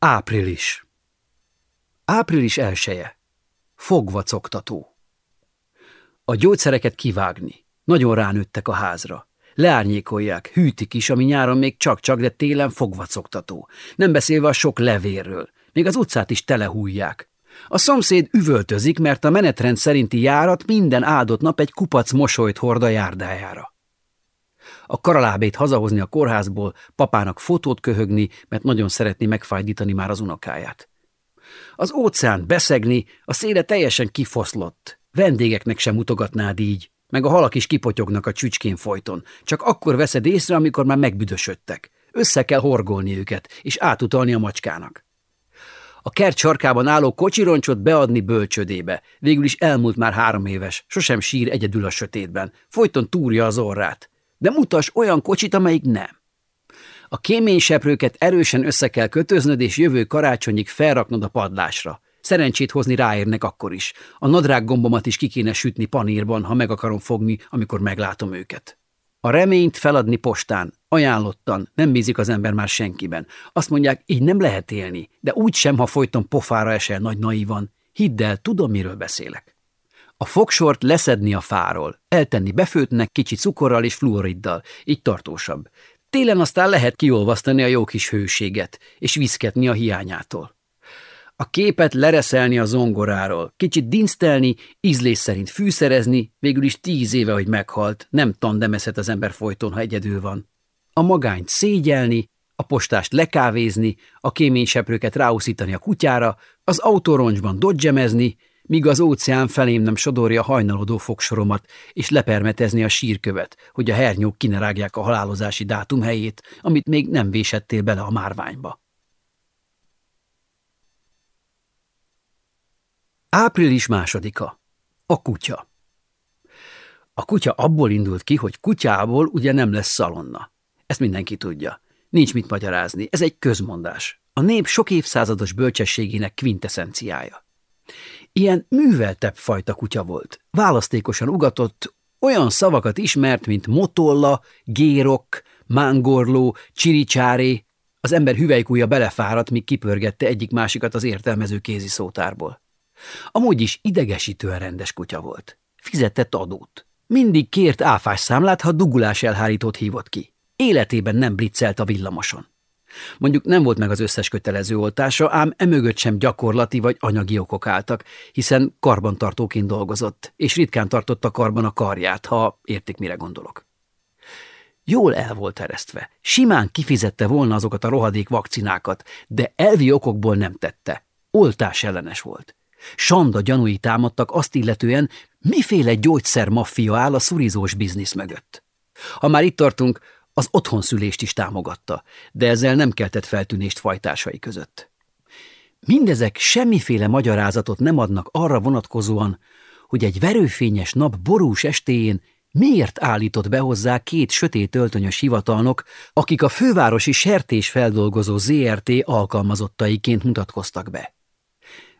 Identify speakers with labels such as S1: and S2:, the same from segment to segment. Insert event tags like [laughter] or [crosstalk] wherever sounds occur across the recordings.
S1: Április. Április elseje. Fogvacoktató. A gyógyszereket kivágni. Nagyon ránőttek a házra. Leárnyékolják, hűtik is, ami nyáron még csak-csak, de télen fogvacoktató. Nem beszélve a sok levérről. Még az utcát is telehújják. A szomszéd üvöltözik, mert a menetrend szerinti járat minden áldott nap egy kupac mosolyt hord a járdájára. A karalábét hazahozni a kórházból, papának fotót köhögni, mert nagyon szeretné megfájdítani már az unokáját. Az óceán beszegni, a széle teljesen kifoszlott. Vendégeknek sem mutogatnád így, meg a halak is kipotyognak a csücskén folyton. Csak akkor veszed észre, amikor már megbüdösödtek. Össze kell horgolni őket, és átutalni a macskának. A kert sarkában álló kocsironcsot beadni bölcsödébe. Végül is elmúlt már három éves, sosem sír egyedül a sötétben. Folyton túrja az orrát. De mutas olyan kocsit, amelyik nem. A kéményseprőket erősen össze kell kötöznöd, és jövő karácsonyig felraknod a padlásra. Szerencsét hozni ráérnek akkor is. A nadrág gombomat is ki kéne sütni panírban, ha meg akarom fogni, amikor meglátom őket. A reményt feladni postán, ajánlottan, nem bízik az ember már senkiben. Azt mondják, így nem lehet élni, de úgy sem, ha folyton pofára esel nagy naivan. Hidd el, tudom, miről beszélek. A fogsort leszedni a fáról, eltenni befőtnek kicsi cukorral és fluoriddal, így tartósabb. Télen aztán lehet kiolvasztani a jó kis hőséget, és viszketni a hiányától. A képet lereszelni a zongoráról, kicsit dinsztelni, ízlés szerint fűszerezni, végül is tíz éve, hogy meghalt, nem tandemezhet az ember folyton, ha egyedül van. A magányt szégyelni, a postást lekávézni, a kéményseprőket ráuszítani a kutyára, az autóroncsban dodgemezni, míg az óceán felém nem sodorja hajnalodó fogsoromat, és lepermetezni a sírkövet, hogy a hernyók kinerágják a halálozási dátum helyét, amit még nem vésettél bele a márványba. Április másodika. A kutya. A kutya abból indult ki, hogy kutyából ugye nem lesz szalonna. Ezt mindenki tudja. Nincs mit magyarázni, ez egy közmondás. A nép sok évszázados bölcsességének kvintessenciája. Ilyen műveltebb fajta kutya volt. Választékosan ugatott, olyan szavakat ismert, mint motolla, gérok, mángorló, csiricsáré. Az ember hüvelykúja belefáradt, míg kipörgette egyik-másikat az értelmező kézi szótárból. Amúgy is idegesítően rendes kutya volt. Fizetett adót. Mindig kért áfás számlát, ha dugulás elhárítót hívott ki. Életében nem bliccelt a villamoson. Mondjuk nem volt meg az összes kötelező oltása, ám emögött sem gyakorlati vagy anyagi okok álltak, hiszen karbantartóként dolgozott, és ritkán tartotta karban a karját, ha értik, mire gondolok. Jól el volt eresztve, simán kifizette volna azokat a rohadék vakcinákat, de elvi okokból nem tette. Oltás ellenes volt. Sanda gyanúi támadtak azt illetően, miféle gyógyszermaffia áll a szurizós biznisz mögött. Ha már itt tartunk, az otthonszülést is támogatta, de ezzel nem keltett feltűnést fajtásai között. Mindezek semmiféle magyarázatot nem adnak arra vonatkozóan, hogy egy verőfényes nap borús estéjén miért állított be hozzá két sötét öltönyös hivatalnok, akik a fővárosi sertésfeldolgozó ZRT alkalmazottaiként mutatkoztak be.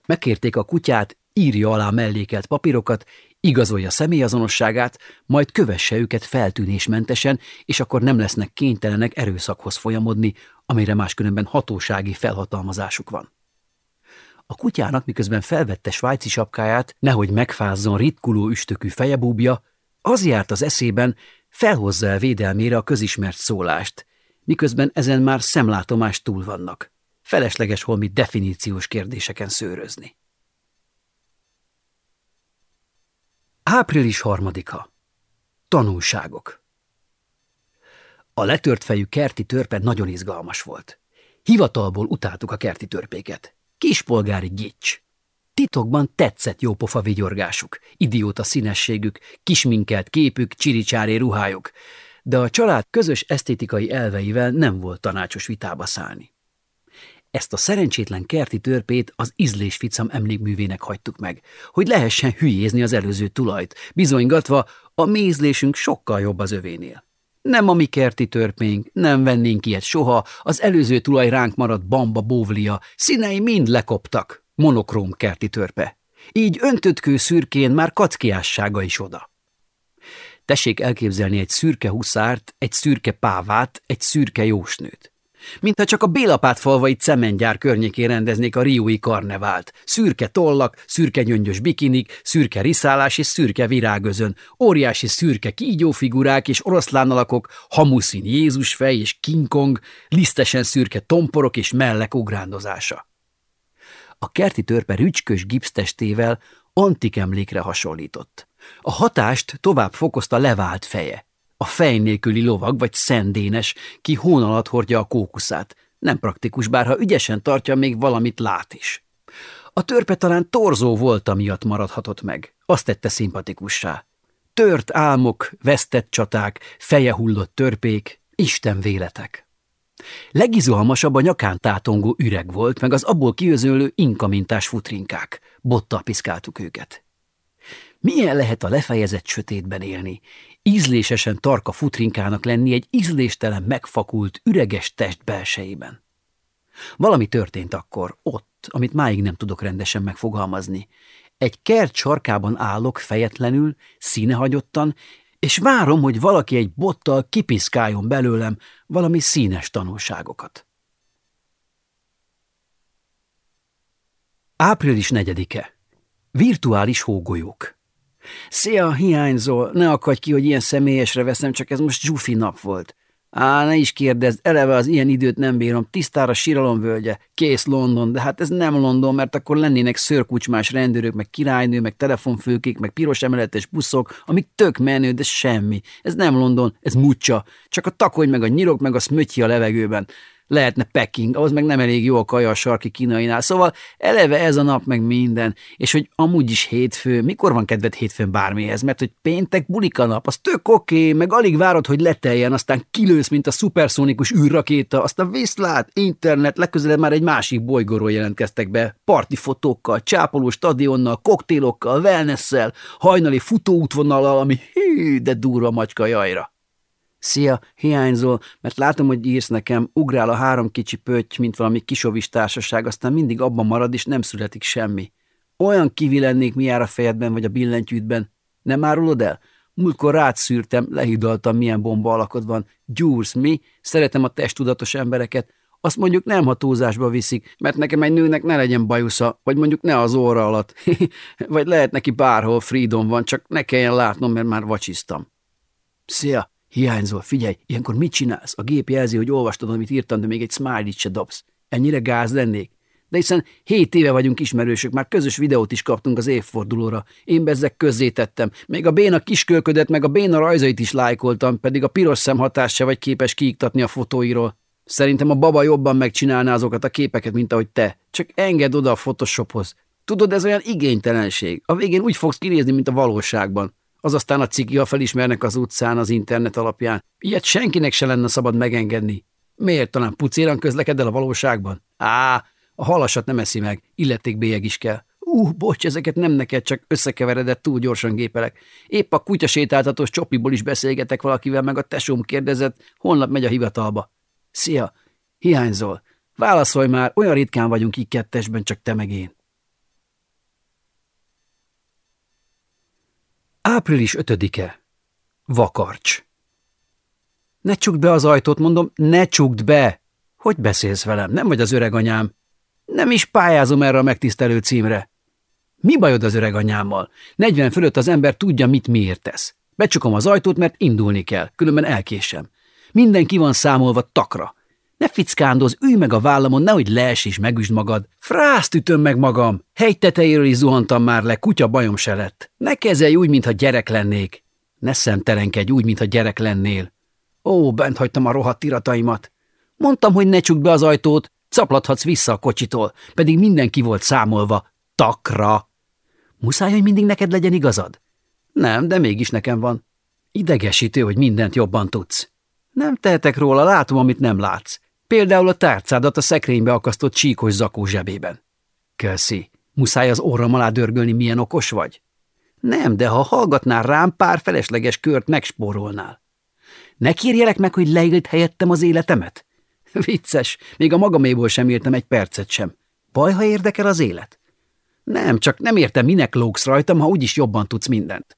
S1: Megkérték a kutyát, írja alá mellékelt papírokat, igazolja személyazonosságát, majd kövesse őket feltűnésmentesen, és akkor nem lesznek kénytelenek erőszakhoz folyamodni, amire máskülönben hatósági felhatalmazásuk van. A kutyának miközben felvette svájci sapkáját, nehogy megfázzon ritkuló üstökű fejebúbja, az járt az eszében, felhozza el védelmére a közismert szólást, miközben ezen már szemlátomás túl vannak. Felesleges holmi definíciós kérdéseken szőrözni. Április harmadika. Tanulságok. A letört fejű kerti törpe nagyon izgalmas volt. Hivatalból utáltuk a kerti törpéket. Kispolgári gics. Titokban tetszett jópofa vigyorgásuk, idióta színességük, kisminkelt képük, csiricsáré ruhájuk, de a család közös esztétikai elveivel nem volt tanácsos vitába szállni. Ezt a szerencsétlen kerti törpét az ízlésficam emlékművének hagytuk meg, hogy lehessen hülyézni az előző tulajt, bizonygatva a mézlésünk sokkal jobb az övénél. Nem a mi kerti törpénk, nem vennénk ilyet soha, az előző tulaj ránk maradt bamba bóvlia, színei mind lekoptak, monokróm kerti törpe. Így öntötkő szürkén már kackiássága is oda. Tessék elképzelni egy szürke huszárt, egy szürke pávát, egy szürke jósnőt. Mintha csak a Bélapát falvai cementgyár környékén rendeznék a riói karnevált. Szürke tollak, szürke gyöngyös bikinik, szürke riszálás és szürke virágözön, óriási szürke kígyófigurák és oroszlán alakok, hamuszín Jézusfej és King Kong, lisztesen szürke tomporok és mellek ugrándozása. A kerti törpe rücskös gipsztestével antik emlékre hasonlított. A hatást tovább fokozta levált feje. A fej nélküli lovag vagy szendénes, ki hón alatt hordja a kókuszát. Nem praktikus, bár ha ügyesen tartja, még valamit lát is. A törpe talán torzó volt, miatt maradhatott meg. Azt tette szimpatikussá. Tört álmok, vesztett csaták, feje hullott törpék, Isten véletek. Legizalmasabb a nyakán tátongó üreg volt, meg az abból kiözölő inkamintás futrinkák. Bottal piszkáltuk őket. Milyen lehet a lefejezett sötétben élni? Ízlésesen tarka futrinkának lenni egy ízléstelen, megfakult, üreges test belsejében. Valami történt akkor, ott, amit máig nem tudok rendesen megfogalmazni. Egy kert sarkában állok fejetlenül, színehagyottan, és várom, hogy valaki egy bottal kipiszkáljon belőlem valami színes tanulságokat. Április negyedike. Virtuális hógolyók. Szia, hiányzol, ne akadj ki, hogy ilyen személyesre veszem, csak ez most zsufi nap volt. Á, ne is kérdezd, eleve az ilyen időt nem bírom, tisztára síralomvölgye, kész London, de hát ez nem London, mert akkor lennének szörkucsmás rendőrök, meg királynő, meg telefonfőkék, meg piros emeletes buszok, amik tök menő, de semmi. Ez nem London, ez mucsa. Csak a takony, meg a nyirok, meg a szmötyi a levegőben lehetne Peking, ahhoz meg nem elég jó a kaja a sarki kínainál. Szóval eleve ez a nap meg minden, és hogy amúgy is hétfő, mikor van kedved hétfőn bármihez, mert hogy péntek bulika nap, az tök oké, okay, meg alig várod, hogy leteljen, aztán kilősz, mint a szuperszónikus űrrakéta, aztán viszlát, internet, legközelebb már egy másik bolygóról jelentkeztek be, parti fotókkal, csápoló stadionnal, koktélokkal, wellnesszel, hajnali futóútvonallal, ami hű, de durva macska jajra. Szia, hiányzol, mert látom, hogy írsz nekem, ugrál a három kicsi pötty, mint valami kisovis társaság, aztán mindig abban marad, és nem születik semmi. Olyan kivi lennék, mi jár a fejedben vagy a billentyűtben. Nem árulod el? Múltkor rád szűrtem, lehidaltam, milyen bomba alakod van. Gyúrsz, mi? Szeretem a testudatos embereket. Azt mondjuk nem, ha túlzásba viszik, mert nekem egy nőnek ne legyen bajusza, vagy mondjuk ne az óra alatt. [laughs] vagy lehet neki bárhol freedom van, csak ne kelljen látnom, mert már vacsiztam. Szia! Hiányzol, figyelj, ilyenkor mit csinálsz? A gép jelzi, hogy olvastad, amit írtam, de még egy smiley se dobsz. Ennyire gáz lennék? De hiszen hét éve vagyunk ismerősök, már közös videót is kaptunk az évfordulóra. Én bezzek közzé tettem. Még a béna kiskölködet, meg a béna rajzait is lájkoltam, pedig a piros szem hatás vagy képes kiiktatni a fotóiról. Szerintem a baba jobban megcsinálná azokat a képeket, mint ahogy te. Csak engedd oda a Photoshophoz. Tudod, ez olyan igénytelenség. A végén úgy fogsz kinézni, mint a valóságban az aztán a ciki, ha felismernek az utcán az internet alapján. Ilyet senkinek se lenne szabad megengedni. Miért talán pucéran közlekedel a valóságban? Á, a halasat nem eszi meg, illetékbélyeg is kell. Ú, uh, bocs, ezeket nem neked, csak összekeveredett, túl gyorsan gépelek. Épp a kutyasétáltatós csopiból is beszélgetek valakivel, meg a tesóm kérdezett, holnap megy a hivatalba. Szia, hiányzol. Válaszolj már, olyan ritkán vagyunk így kettesben, csak te meg én. Április 5-e. Vakarcs. Ne csukd be az ajtót, mondom, ne csukd be! Hogy beszélsz velem? Nem vagy az öreg anyám. Nem is pályázom erre a megtisztelő címre. Mi bajod az öreg anyámmal? 40 fölött az ember tudja, mit miért tesz. Becsukom az ajtót, mert indulni kell, különben elkésem. Mindenki van számolva takra. Ne fickándoz, ülj meg a vállamon, nehogy lees és megüsd magad. Frászt ütöm meg magam. Hegy tetejéről is zuhantam már le, kutya bajom se lett. Ne kezelj úgy, mintha gyerek lennék. Ne szemtelenkedj úgy, mintha gyerek lennél. Ó, bent hagytam a rohadt irataimat. Mondtam, hogy ne csukd be az ajtót, caplathatsz vissza a kocsitól, pedig mindenki volt számolva. Takra. Muszáj, hogy mindig neked legyen igazad? Nem, de mégis nekem van. Idegesítő, hogy mindent jobban tudsz. Nem tehetek róla, látom, amit nem látsz. Például a tárcádat a szekrénybe akasztott csíkos zakó zsebében. Köszi. Muszáj az orram alá dörgölni, milyen okos vagy? Nem, de ha hallgatnál rám, pár felesleges kört megspórolnál. Ne kérjelek meg, hogy leélt helyettem az életemet? [laughs] Vicces, még a magaméból sem értem egy percet sem. Baj, ha érdekel az élet? Nem, csak nem értem, minek lógsz rajtam, ha úgyis jobban tudsz mindent.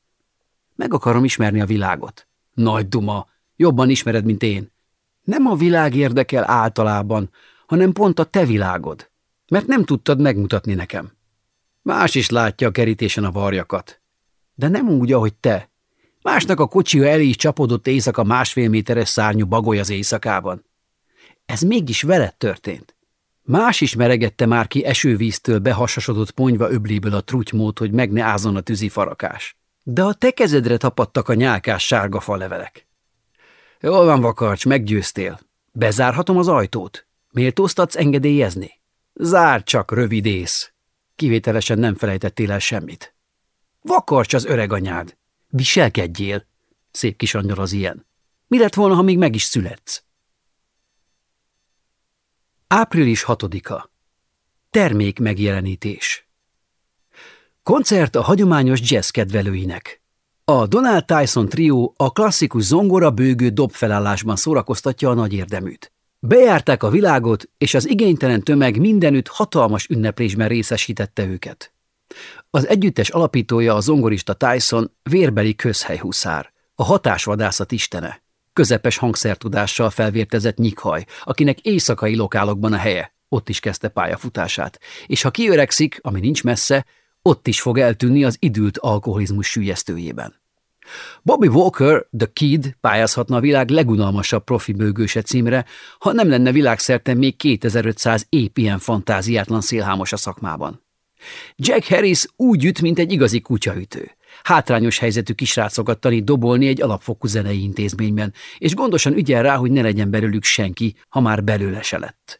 S1: Meg akarom ismerni a világot. Nagy duma, jobban ismered, mint én. Nem a világ érdekel általában, hanem pont a te világod, mert nem tudtad megmutatni nekem. Más is látja a kerítésen a varjakat. De nem úgy, ahogy te. Másnak a kocsia elé is csapodott éjszaka másfél méteres szárnyú bagoly az éjszakában. Ez mégis veled történt. Más is meregette már ki esővíztől behasasodott ponyva öbléből a trutymót, hogy meg ne ázzon a tűzi farakás. De a te kezedre tapadtak a nyálkás sárga falevelek. Jól van, vakarcs, meggyőztél. Bezárhatom az ajtót? Méltóztatsz engedélyezni? Zár csak, rövidész. Kivételesen nem felejtettél el semmit. Vakarcs az öreg anyád. Viselkedjél. Szép kis angyal az ilyen. Mi lett volna, ha még meg is születsz? Április 6-a. Termék megjelenítés. Koncert a hagyományos jazz kedvelőinek. A Donald Tyson trió a klasszikus zongora bőgő dobfelállásban szórakoztatja a nagy érdeműt. Bejárták a világot, és az igénytelen tömeg mindenütt hatalmas ünneplésben részesítette őket. Az együttes alapítója a zongorista Tyson vérbeli közhelyhuszár, a hatásvadászat istene közepes hangszertudással felvértezett nyikhaj, akinek éjszakai lokálokban a helye. Ott is kezdte pályafutását. És ha kiöregszik, ami nincs messze, ott is fog eltűnni az idült alkoholizmus sűjesztőjében. Bobby Walker, The Kid pályázhatna a világ legunalmasabb profi bőgőse címre, ha nem lenne világszerte még 2500 épp ilyen fantáziátlan szélhámos a szakmában. Jack Harris úgy üt, mint egy igazi kutyaütő. Hátrányos helyzetű kisrácokat tanít dobolni egy alapfokú zenei intézményben, és gondosan ügyel rá, hogy ne legyen belőlük senki, ha már belőle se lett.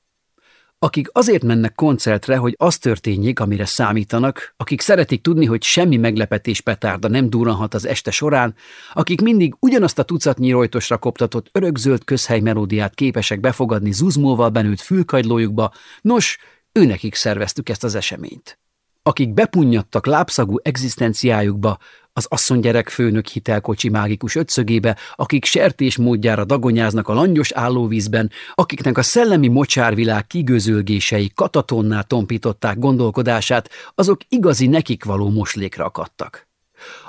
S1: Akik azért mennek koncertre, hogy az történjék, amire számítanak, akik szeretik tudni, hogy semmi meglepetés petárda nem durranhat az este során, akik mindig ugyanazt a tucatnyi rojtosra koptatott örökzöld közhely melódiát képesek befogadni zuzmóval benőtt fülkagylójukba, nos, őnekik szerveztük ezt az eseményt. Akik bepunnyadtak lábszagú egzisztenciájukba, az asszonygyerek főnök hitelkocsi mágikus ötszögébe, akik sertés módjára dagonyáznak a langyos állóvízben, akiknek a szellemi mocsárvilág kigőzölgései katatonná tompították gondolkodását, azok igazi nekik való moslékra akadtak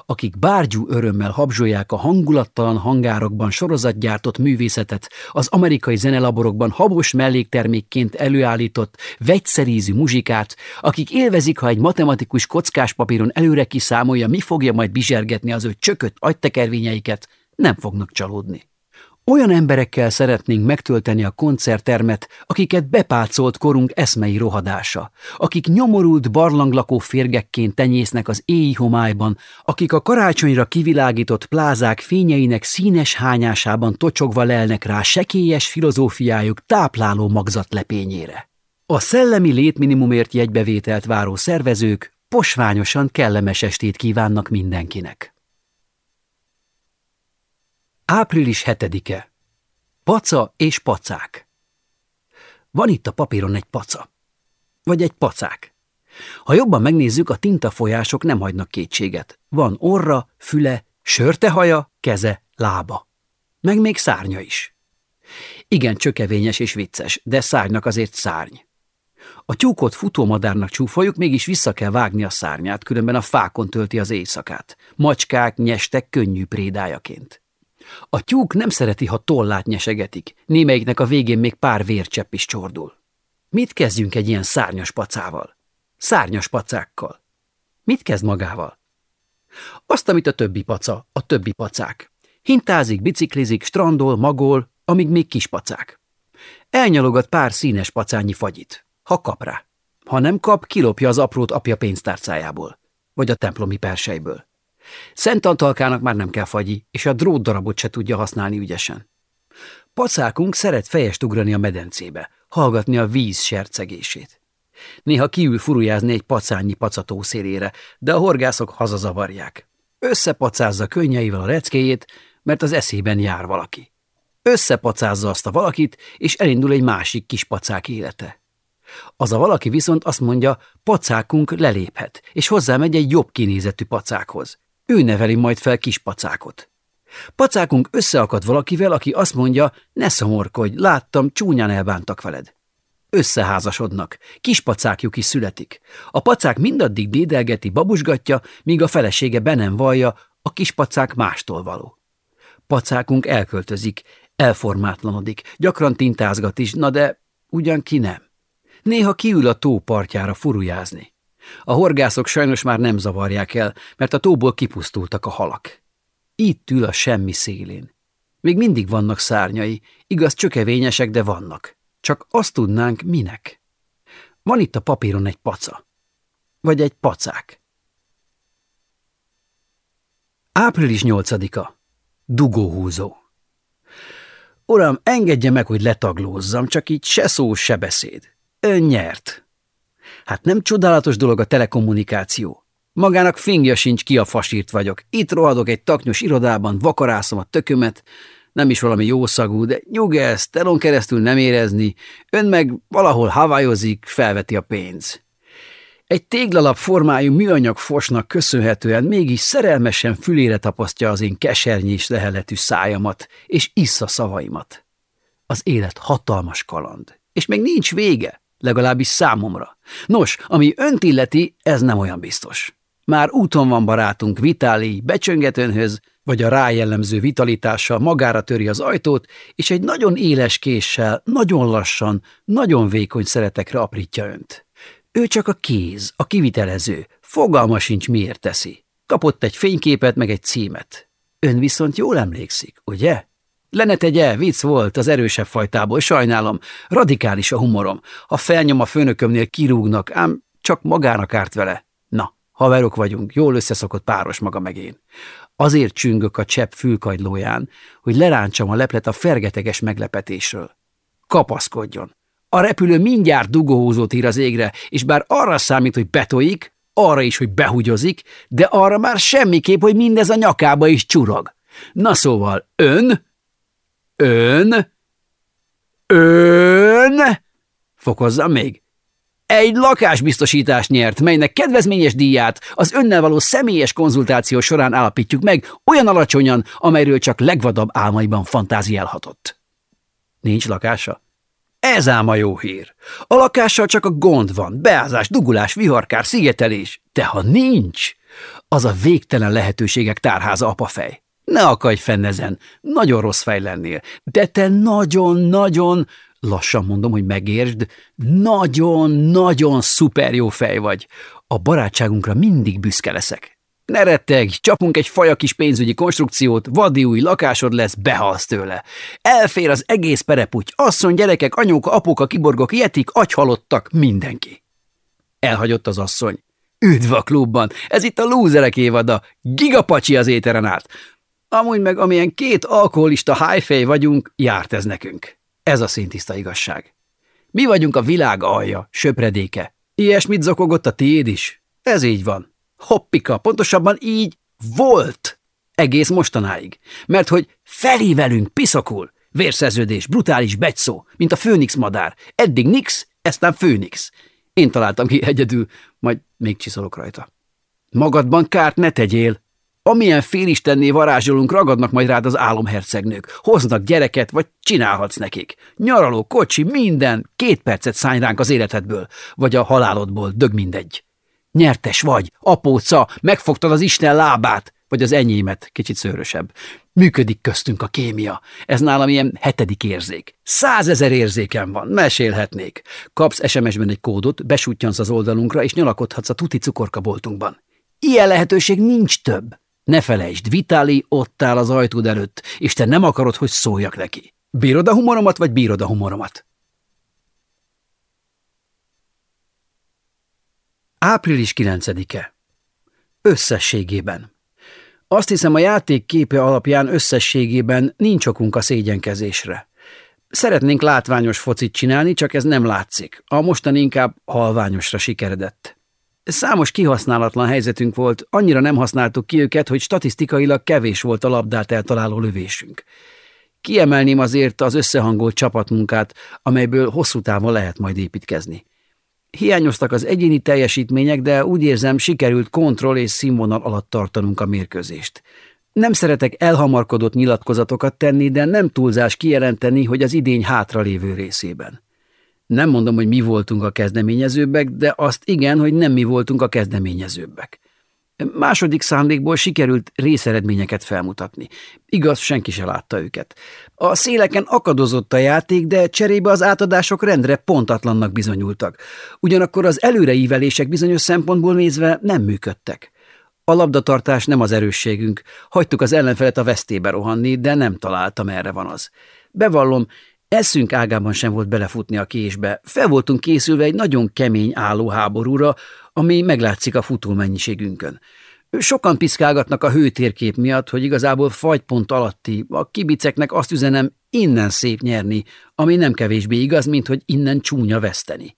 S1: akik bárgyú örömmel habzsolják a hangulattalan hangárokban sorozatgyártott művészetet, az amerikai zenelaborokban habos melléktermékként előállított, vegyszerízű muzsikát, akik élvezik, ha egy matematikus kockás papíron előre kiszámolja, mi fogja majd bizsergetni az ő csökött agytekervényeiket, nem fognak csalódni. Olyan emberekkel szeretnénk megtölteni a koncerttermet, akiket bepácolt korunk eszmei rohadása, akik nyomorult barlanglakó férgekként tenyésznek az éjj homályban, akik a karácsonyra kivilágított plázák fényeinek színes hányásában tocsogva lelnek rá sekélyes filozófiájuk tápláló magzatlepényére. A szellemi létminimumért jegybevételt váró szervezők posványosan kellemes estét kívánnak mindenkinek. Április 7-e. Paca és pacák. Van itt a papíron egy paca. Vagy egy pacák. Ha jobban megnézzük, a tintafolyások nem hagynak kétséget. Van orra, füle, sörtehaja, keze, lába. Meg még szárnya is. Igen, csökevényes és vicces, de szárnynak azért szárny. A tyúkot futómadárnak csúfoljuk, mégis vissza kell vágni a szárnyát, különben a fákon tölti az éjszakát. Macskák, nyestek könnyű prédájaként. A tyúk nem szereti, ha tollát nyesegetik, némelyiknek a végén még pár vércsepp is csordul. Mit kezdjünk egy ilyen szárnyas pacával? Szárnyas pacákkal. Mit kezd magával? Azt, amit a többi paca, a többi pacák. Hintázik, biciklizik, strandol, magol, amíg még kis pacák. Elnyalogat pár színes pacányi fagyit, ha kap rá. Ha nem kap, kilopja az aprót apja pénztárcájából, vagy a templomi perseiből. Szent Antalkának már nem kell fagyi, és a drót darabot se tudja használni ügyesen. Pacákunk szeret fejest ugrani a medencébe, hallgatni a víz sercegését. Néha kiül furujázni egy pacányi pacató szélére, de a horgászok hazazavarják. Összepacázza könnyeivel a leckéjét, mert az eszében jár valaki. Összepacázza azt a valakit, és elindul egy másik kis pacák élete. Az a valaki viszont azt mondja, pacákunk leléphet, és hozzámegy egy jobb kinézetű pacákhoz. Ő neveli majd fel kis pacákot. Pacákunk összeakad valakivel, aki azt mondja, ne szomorkodj, láttam, csúnyán elbántak veled. Összeházasodnak, kis pacákjuk is születik. A pacák mindaddig dédelgeti, babusgatja, míg a felesége be nem vallja, a kis pacák mástól való. Pacákunk elköltözik, Elformátlanodik, gyakran tintázgat is, na de ugyan ki nem. Néha kiül a tó partjára furujázni. A horgászok sajnos már nem zavarják el, mert a tóból kipusztultak a halak. Itt ül a semmi szélén. Még mindig vannak szárnyai, igaz csökevényesek, de vannak. Csak azt tudnánk, minek. Van itt a papíron egy paca. Vagy egy pacák. Április 8-a. Dugóhúzó. Uram, engedje meg, hogy letaglózzam, csak így se szó, se beszéd. Ön nyert. Hát nem csodálatos dolog a telekommunikáció. Magának fingja sincs ki a fasírt vagyok. Itt rohadok egy taknyos irodában, vakarászom a tökömet, nem is valami jószagú, de nyugeszt, telon keresztül nem érezni, ön meg valahol havájozik, felveti a pénz. Egy téglalap formájú műanyag fosnak köszönhetően mégis szerelmesen fülére tapasztja az én kesernyés leheletű szájamat, és issza szavaimat. Az élet hatalmas kaland, és még nincs vége, legalábbis számomra. Nos, ami önt illeti, ez nem olyan biztos. Már úton van barátunk Vitáli, becsönget önhöz, vagy a rájellemző vitalitással magára töri az ajtót, és egy nagyon éles késsel, nagyon lassan, nagyon vékony szeretekre aprítja önt. Ő csak a kéz, a kivitelező, fogalma sincs miért teszi. Kapott egy fényképet, meg egy címet. Ön viszont jól emlékszik, ugye? Le tegye, vicc volt az erősebb fajtából, sajnálom. Radikális a humorom. Ha felnyom a főnökömnél kirúgnak, ám csak magának árt vele. Na, haverok vagyunk, jól összeszokott páros maga meg én. Azért csüngök a csepp fülkagylóján, hogy lerántsam a leplet a fergeteges meglepetésről. Kapaszkodjon! A repülő mindjárt dugóhúzót ír az égre, és bár arra számít, hogy betolik, arra is, hogy behugyozik, de arra már semmiképp, hogy mindez a nyakába is csurog. Na szóval, ön, ön, ön, fokozza még, egy lakásbiztosítást nyert, melynek kedvezményes díját az önnel való személyes konzultáció során állapítjuk meg olyan alacsonyan, amelyről csak legvadabb álmaiban fantáziálhatott. Nincs lakása? Ez ám a jó hír. A lakással csak a gond van, beázás, dugulás, viharkár, szigetelés. De ha nincs, az a végtelen lehetőségek tárháza apafej. Ne akadj fenn ezen, nagyon rossz fej lennél, de te nagyon-nagyon, lassan mondom, hogy megértsd, nagyon-nagyon szuper jó fej vagy. A barátságunkra mindig büszke leszek. Ne retteg, csapunk egy faja kis pénzügyi konstrukciót, vadi új lakásod lesz, behalsz tőle. Elfér az egész pereputy, asszony, gyerekek, anyóka, apuka, kiborgok, jetik, agyhalottak, mindenki. Elhagyott az asszony. Üdv a klubban, ez itt a lúzerek évada, gigapacsi az éteren át. Amúgy meg amilyen két alkoholista highfej vagyunk, járt ez nekünk. Ez a szintiszta igazság. Mi vagyunk a világ alja, söpredéke. Ilyesmit zokogott a tiéd is? Ez így van. Hoppika, pontosabban így volt egész mostanáig. Mert hogy felévelünk piszakul, vérszerződés, brutális becsszó, mint a főnix madár. Eddig nix, eztán főnix. Én találtam ki egyedül, majd még csiszolok rajta. Magadban kárt ne tegyél. Amilyen félistenné varázsolunk, ragadnak majd rád az álomhercegnők. Hoznak gyereket, vagy csinálhatsz nekik. Nyaraló, kocsi, minden, két percet szállj ránk az életedből, vagy a halálodból, dög mindegy. Nyertes vagy, apóca, megfogtad az Isten lábát, vagy az enyémet, kicsit szőrösebb. Működik köztünk a kémia. Ez nálam ilyen hetedik érzék. Százezer érzéken van, mesélhetnék. Kapsz SMS-ben egy kódot, besútjansz az oldalunkra, és nyalakodhatsz a tuti cukorkaboltunkban. Ilyen lehetőség nincs több. Ne felejtsd, Vitali ott áll az ajtód előtt, és te nem akarod, hogy szóljak neki. Bírod a humoromat, vagy bírod a humoromat? Április 9-e. Összességében. Azt hiszem, a játék képe alapján összességében nincs okunk a szégyenkezésre. Szeretnénk látványos focit csinálni, csak ez nem látszik. A mostani inkább halványosra sikeredett. Számos kihasználatlan helyzetünk volt, annyira nem használtuk ki őket, hogy statisztikailag kevés volt a labdát eltaláló lövésünk. Kiemelném azért az összehangolt csapatmunkát, amelyből hosszú távon lehet majd építkezni. Hiányoztak az egyéni teljesítmények, de úgy érzem, sikerült kontroll és színvonal alatt tartanunk a mérkőzést. Nem szeretek elhamarkodott nyilatkozatokat tenni, de nem túlzás kijelenteni, hogy az idény hátralévő részében. Nem mondom, hogy mi voltunk a kezdeményezőbbek, de azt igen, hogy nem mi voltunk a kezdeményezőbbek. Második szándékból sikerült részeredményeket felmutatni. Igaz, senki se látta őket. A széleken akadozott a játék, de cserébe az átadások rendre pontatlannak bizonyultak. Ugyanakkor az előreívelések bizonyos szempontból nézve nem működtek. A labdatartás nem az erősségünk. Hagytuk az ellenfelet a vesztébe rohanni, de nem találtam erre van az. Bevallom, eszünk ágában sem volt belefutni a késbe. Fel voltunk készülve egy nagyon kemény álló háborúra, ami meglátszik a futó mennyiségünkön. Sokan piszkálgatnak a hőtérkép miatt, hogy igazából fagypont alatti, a kibiceknek azt üzenem, innen szép nyerni, ami nem kevésbé igaz, mint hogy innen csúnya veszteni.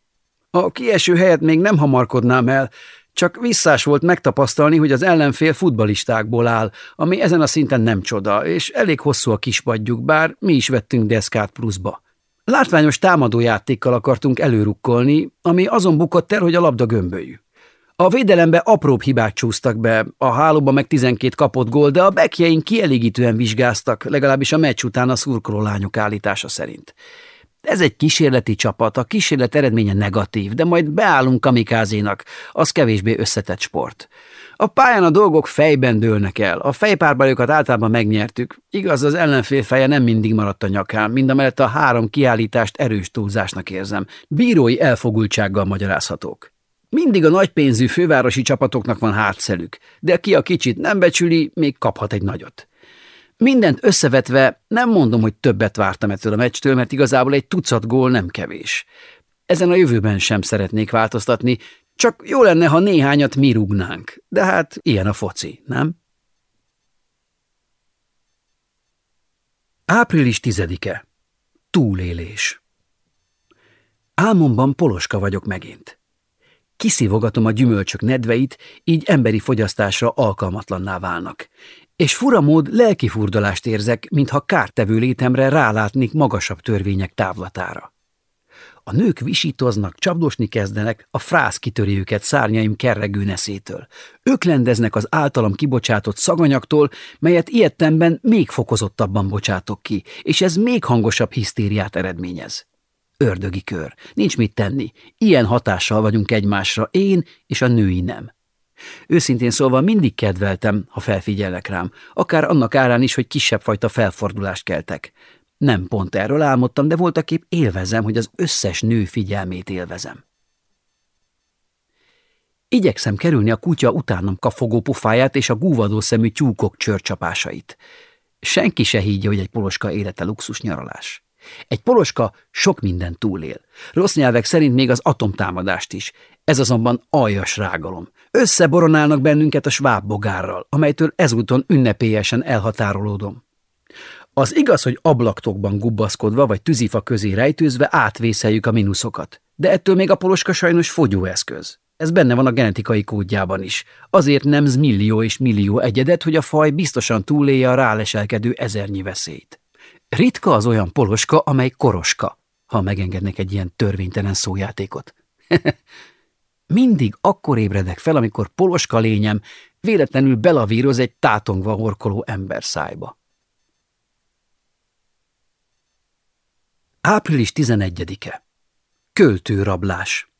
S1: A kieső helyet még nem hamarkodnám el, csak visszás volt megtapasztalni, hogy az ellenfél futbalistákból áll, ami ezen a szinten nem csoda, és elég hosszú a kispadjuk, bár mi is vettünk deszkát pluszba. Látványos támadójátékkal akartunk előrukkolni, ami azon bukott el, hogy a labda gömbölyű. A védelembe apróbb hibák csúsztak be, a hálóba meg 12 kapott gól, de a bekjeink kielégítően vizsgáztak, legalábbis a meccs után a szurkoló lányok állítása szerint. Ez egy kísérleti csapat, a kísérlet eredménye negatív, de majd beállunk kamikázénak, az kevésbé összetett sport. A pályán a dolgok fejben dőlnek el, a fejpárbajokat általában megnyertük, igaz, az ellenfél feje nem mindig maradt a nyakán, mindamellett a három kiállítást erős túlzásnak érzem, bírói elfogultsággal magyarázhatók. Mindig a nagypénzű fővárosi csapatoknak van hátszelük, de ki a kicsit nem becsüli, még kaphat egy nagyot. Mindent összevetve nem mondom, hogy többet vártam ettől a meccstől, mert igazából egy tucat gól nem kevés. Ezen a jövőben sem szeretnék változtatni, csak jó lenne, ha néhányat mi rúgnánk. De hát ilyen a foci, nem? Április tizedike. Túlélés. Álmomban poloska vagyok megint. Kiszivogatom a gyümölcsök nedveit, így emberi fogyasztásra alkalmatlanná válnak. És furamód lelkifurdalást érzek, mintha kártevő létemre rálátnék magasabb törvények távlatára. A nők visítoznak, csapdosni kezdenek, a frász kitöri őket szárnyaim kerregő neszétől. Ők lendeznek az általam kibocsátott szaganyagtól, melyet ilyettemben még fokozottabban bocsátok ki, és ez még hangosabb hisztériát eredményez. Ördögi kör. Nincs mit tenni. Ilyen hatással vagyunk egymásra, én és a női nem. Őszintén szólva mindig kedveltem, ha felfigyelnek rám, akár annak árán is, hogy kisebb fajta felfordulást keltek. Nem pont erről álmodtam, de voltaképp élvezem, hogy az összes nő figyelmét élvezem. Igyekszem kerülni a kutya utánam kafogó pufáját és a gúvadó szemű tyúkok csörcsapásait. Senki se higgye, hogy egy poloska élete luxus nyaralás. Egy poloska sok minden túlél. Rossz nyelvek szerint még az atomtámadást is. Ez azonban aljas rágalom. Összeboronálnak bennünket a sváb bogárral, amelytől ezúton ünnepélyesen elhatárolódom. Az igaz, hogy ablaktokban gubbaszkodva vagy tűzifa közé rejtőzve átvészeljük a minuszokat. De ettől még a poloska sajnos fogyóeszköz. Ez benne van a genetikai kódjában is. Azért nem millió és millió egyedet, hogy a faj biztosan túlélje a ráleselkedő ezernyi veszélyt. Ritka az olyan poloska, amely koroska, ha megengednek egy ilyen törvénytelen szójátékot. [laughs] Mindig akkor ébredek fel, amikor poloska lényem véletlenül belavíroz egy tátongva horkoló ember szájba. Április 11-e. Költőrablás.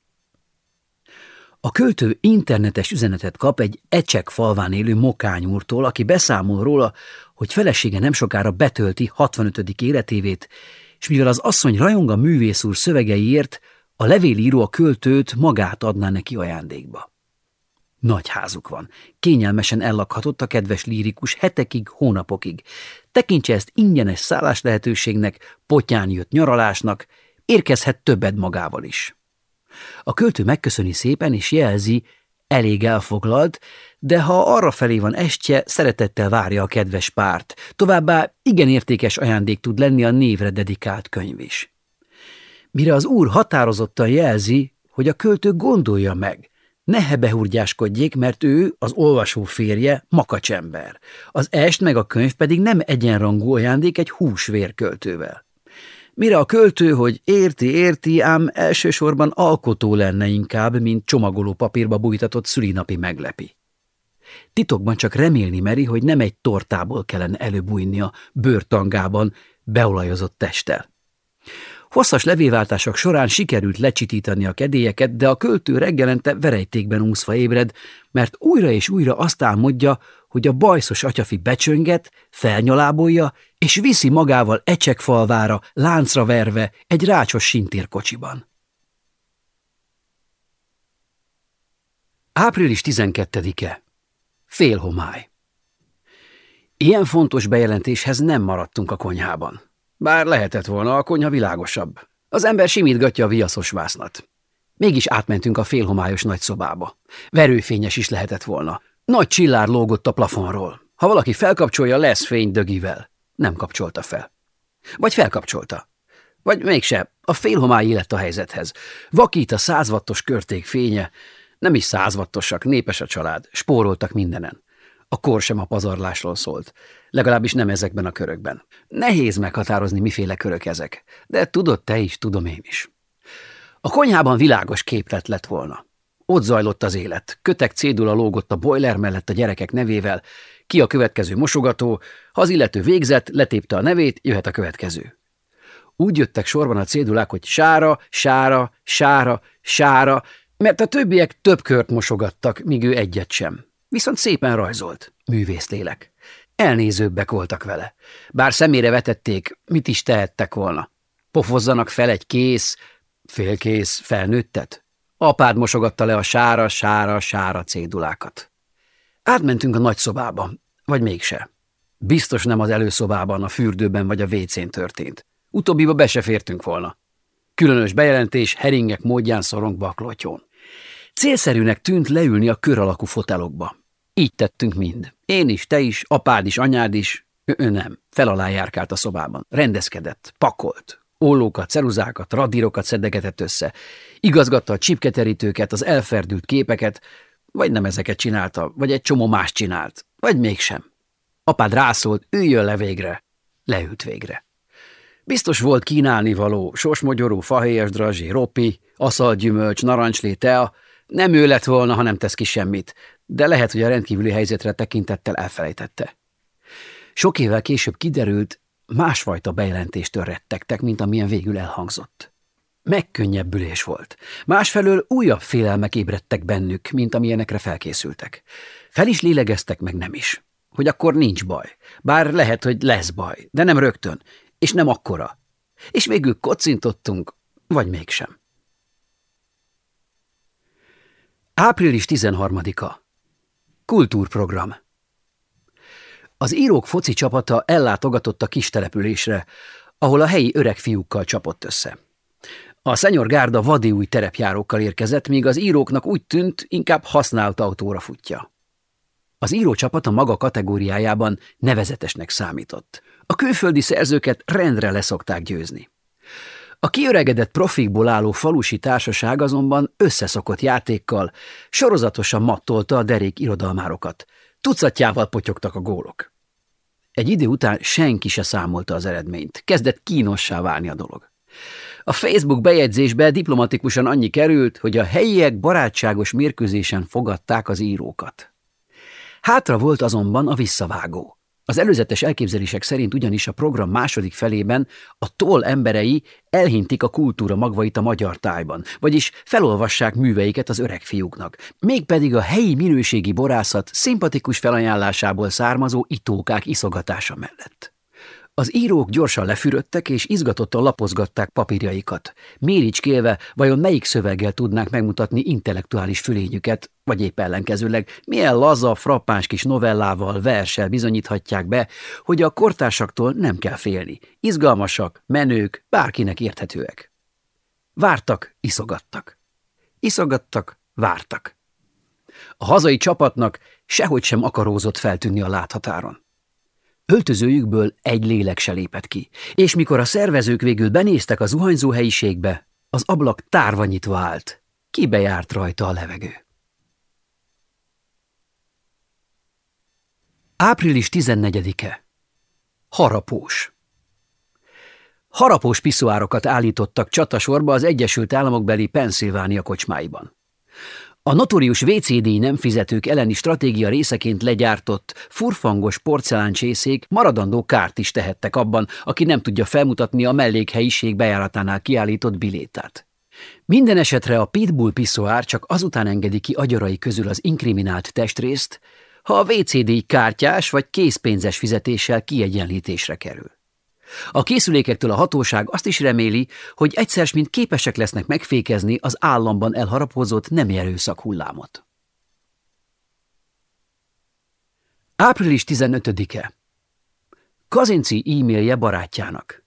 S1: A költő internetes üzenetet kap egy Ecsek falván élő mokányúrtól, aki beszámol róla, hogy felesége nem sokára betölti 65. életévét, és mivel az asszony rajong a művész úr szövegeiért, a levélíró a költőt magát adná neki ajándékba. Nagy házuk van, kényelmesen ellakhatott a kedves lírikus hetekig, hónapokig. Tekintse ezt ingyenes szállás lehetőségnek, potyán jött nyaralásnak, érkezhet többed magával is. A költő megköszöni szépen és jelzi, elég elfoglalt, de ha arra felé van estje, szeretettel várja a kedves párt. Továbbá igen értékes ajándék tud lenni a névre dedikált könyv is. Mire az úr határozottan jelzi, hogy a költő gondolja meg, ne hebehurgyáskodjék, mert ő, az olvasó férje, makacsember. Az est meg a könyv pedig nem egyenrangú ajándék egy húsvérköltővel. Mire a költő, hogy érti, érti, ám elsősorban alkotó lenne inkább, mint csomagoló papírba bújtatott szülinapi meglepi. Titokban csak remélni meri, hogy nem egy tortából kellene előbújnia bőrtangában beolajozott testtel. Hosszas levéváltások során sikerült lecsitítani a kedélyeket, de a költő reggelente verejtékben úszva ébred, mert újra és újra azt álmodja, hogy a bajszos atyafi becsönget, felnyalábolja, és viszi magával ecsekfalvára, láncra verve egy rácsos sintérkocsiban. Április 12-e. Félhomály. Ilyen fontos bejelentéshez nem maradtunk a konyhában. Bár lehetett volna, a konyha világosabb. Az ember simítgatja a viaszos vásznat. Mégis átmentünk a félhomályos nagy szobába. Verőfényes is lehetett volna. Nagy csillár lógott a plafonról. Ha valaki felkapcsolja, lesz fény dögivel. Nem kapcsolta fel. Vagy felkapcsolta. Vagy mégse, a félhomály lett a helyzethez. Vakít a százvattos körték fénye. Nem is százvattosak, népes a család. Spóroltak mindenen. A kor sem a pazarlásról szólt. Legalábbis nem ezekben a körökben. Nehéz meghatározni, miféle körök ezek. De tudod te is, tudom én is. A konyhában világos képlet lett volna. Ott zajlott az élet. Kötek cédula lógott a boiler mellett a gyerekek nevével. Ki a következő mosogató? Ha az illető végzett, letépte a nevét, jöhet a következő. Úgy jöttek sorban a cédulák, hogy sára, sára, sára, sára, mert a többiek több kört mosogattak, míg ő egyet sem. Viszont szépen rajzolt. Művészlélek. Elnézőbbek voltak vele. Bár szemére vetették, mit is tehettek volna. Pofozzanak fel egy kész, félkész felnőttet? Apád mosogatta le a sára, sára, sára cédulákat. Átmentünk a nagyszobába, vagy mégse. Biztos nem az előszobában, a fürdőben vagy a vécén történt. Utóbbiba be se fértünk volna. Különös bejelentés, heringek módján szorongva a klotyón. Célszerűnek tűnt leülni a kör alakú fotelokba. Így tettünk mind. Én is, te is, apád is, anyád is. Ő nem. Fel alá járkált a szobában. Rendezkedett, pakolt. Ollókat, ceruzákat, radírokat szedegetett össze. Igazgatta a csipketerítőket, az elferdült képeket, vagy nem ezeket csinálta, vagy egy csomó más csinált, vagy mégsem. Apád rászólt, üljön le végre. Leült végre. Biztos volt kínálni való, sosmogyorú, fahéjas drazsi, ropi, aszalgyümölcs, narancslé, tea, nem ő lett volna, ha nem tesz ki semmit, de lehet, hogy a rendkívüli helyzetre tekintettel elfelejtette. Sok évvel később kiderült, másfajta bejelentéstől rettegtek, mint amilyen végül elhangzott. Megkönnyebbülés volt. Másfelől újabb félelmek ébredtek bennük, mint amilyenekre felkészültek. Fel is lélegeztek, meg nem is. Hogy akkor nincs baj. Bár lehet, hogy lesz baj, de nem rögtön, és nem akkora. És végül kocintottunk, vagy mégsem. Április 13-a. Kultúrprogram. Az írók foci csapata ellátogatott a kis településre, ahol a helyi öreg fiúkkal csapott össze. A szenyor Gárda vadi új terepjárókkal érkezett, míg az íróknak úgy tűnt, inkább használt autóra futja. Az írócsapat a maga kategóriájában nevezetesnek számított. A külföldi szerzőket rendre leszokták győzni. A kiöregedett profikból álló falusi társaság azonban összeszokott játékkal, sorozatosan mattolta a derék irodalmárokat. Tucatjával potyogtak a gólok. Egy idő után senki se számolta az eredményt. Kezdett kínossá válni a dolog. A Facebook bejegyzésbe diplomatikusan annyi került, hogy a helyiek barátságos mérkőzésen fogadták az írókat. Hátra volt azonban a visszavágó. Az előzetes elképzelések szerint ugyanis a program második felében a toll emberei elhintik a kultúra magvait a magyar tájban, vagyis felolvassák műveiket az öreg fiúknak, mégpedig a helyi minőségi borászat szimpatikus felajánlásából származó itókák iszogatása mellett. Az írók gyorsan lefürödtek, és izgatottan lapozgatták papírjaikat. Méricskélve, vajon melyik szöveggel tudnák megmutatni intellektuális fülényüket, vagy épp ellenkezőleg, milyen laza, frappáns kis novellával, versel bizonyíthatják be, hogy a kortársaktól nem kell félni. Izgalmasak, menők, bárkinek érthetőek. Vártak, iszogattak. Iszogattak, vártak. A hazai csapatnak sehogy sem akarózott feltűnni a láthatáron. Öltözőjükből egy lélek se lépett ki, és mikor a szervezők végül benéztek a zuhanyzó helyiségbe, az ablak tárva nyitva állt, kibejárt rajta a levegő. Április 14-e. Harapós. Harapós piszoárokat állítottak csatasorba az Egyesült Államok beli Pennsylvania kocsmáiban. A notorius WCD nem fizetők elleni stratégia részeként legyártott, furfangos porceláncsészék maradandó kárt is tehettek abban, aki nem tudja felmutatni a mellékhelyiség bejáratánál kiállított bilétát. Minden esetre a pitbull piszoár csak azután engedi ki agyarai közül az inkriminált testrészt, ha a WCD kártyás vagy készpénzes fizetéssel kiegyenlítésre kerül. A készülékektől a hatóság azt is reméli, hogy egyszer mint képesek lesznek megfékezni az államban elharapozott nem erőszak hullámot. Április 15-e Kazinci e-mailje barátjának.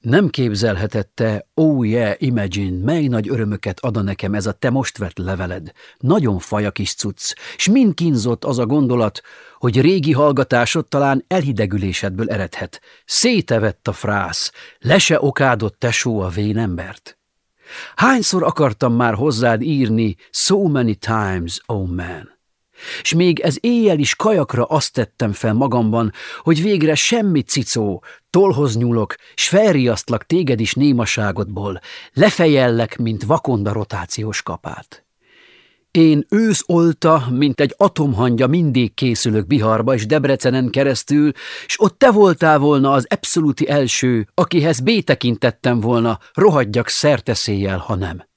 S1: Nem képzelhetette, oh yeah, imagine, mely nagy örömöket ad nekem ez a te most vett leveled. Nagyon faja kis cucc, s mind kínzott az a gondolat, hogy régi hallgatásod talán elhidegülésedből eredhet. Szétevett a frász, lese okádott tesó a vén embert. Hányszor akartam már hozzád írni, so many times, oh man. S még ez éjjel is kajakra azt tettem fel magamban, hogy végre semmi cicó, tolhoz nyúlok, s felriasztlak téged is némaságodból, lefejellek, mint vakonda rotációs kapát. Én ősz olta, mint egy atomhangya mindig készülök Biharba és Debrecenen keresztül, s ott te voltál volna az abszolúti első, akihez bétekintettem volna, rohadjak szerteszéjjel, ha nem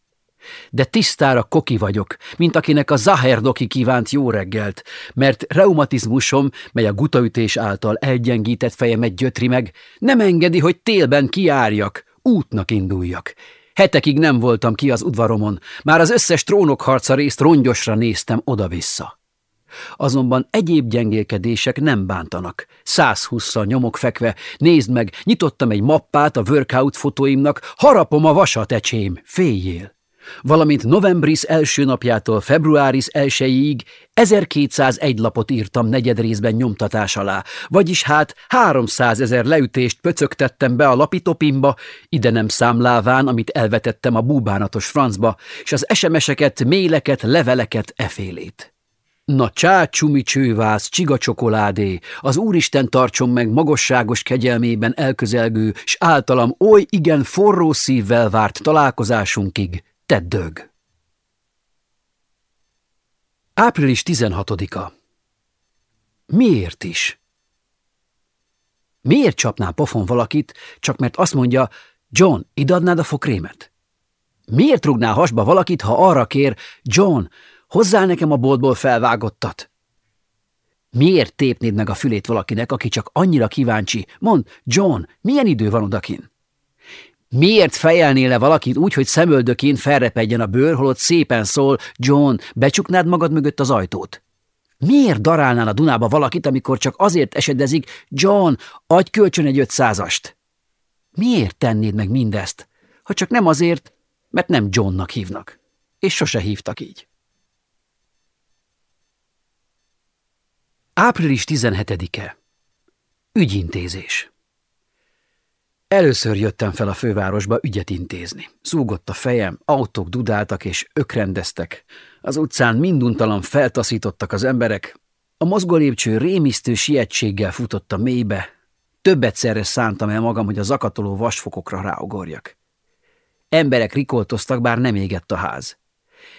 S1: de tisztára koki vagyok, mint akinek a zaherdoki kívánt jó reggelt, mert reumatizmusom, mely a gutaütés által elgyengített fejemet gyötri meg, nem engedi, hogy télben kiárjak, útnak induljak. Hetekig nem voltam ki az udvaromon, már az összes trónokharca részt rongyosra néztem oda-vissza. Azonban egyéb gyengélkedések nem bántanak. 120-szal nyomok fekve, nézd meg, nyitottam egy mappát a workout fotóimnak, harapom a vasat, ecsém, féljél valamint novembris első napjától februáris elsőjéig 1201 lapot írtam negyed részben nyomtatás alá, vagyis hát 300 ezer leütést pöcögtettem be a lapitopimba, ide nem számláván, amit elvetettem a búbánatos francba, és az SMS-eket, méleket, leveleket efélét. Na csá, csumi csővász, csiga csokoládé, az Úristen tartson meg magasságos kegyelmében elközelgő, s általam oly igen forró szívvel várt találkozásunkig, te dög! Április 16-a Miért is? Miért csapná pofon valakit, csak mert azt mondja, John, idadnád a fokrémet? Miért rúgná hasba valakit, ha arra kér, John, hozzá nekem a boltból felvágottat? Miért tépnéd meg a fülét valakinek, aki csak annyira kíváncsi? Mond, John, milyen idő van odakin? Miért fejelnél le valakit úgy, hogy szemöldökén felrepedjen a bőr, holott szépen szól, John, becsuknád magad mögött az ajtót? Miért darálnál a Dunába valakit, amikor csak azért esedezik, John, adj kölcsön egy ötszázast? Miért tennéd meg mindezt, ha csak nem azért, mert nem Johnnak hívnak, és sose hívtak így? Április 17-e Ügyintézés Először jöttem fel a fővárosba ügyet intézni. Szúgott a fejem, autók dudáltak és ökrendeztek. Az utcán minduntalan feltaszítottak az emberek. A mozgólépcső rémisztő sietséggel futott a mélybe. Több egyszerre szántam el magam, hogy a zakatoló vasfokokra ráugorjak. Emberek rikoltoztak, bár nem égett a ház.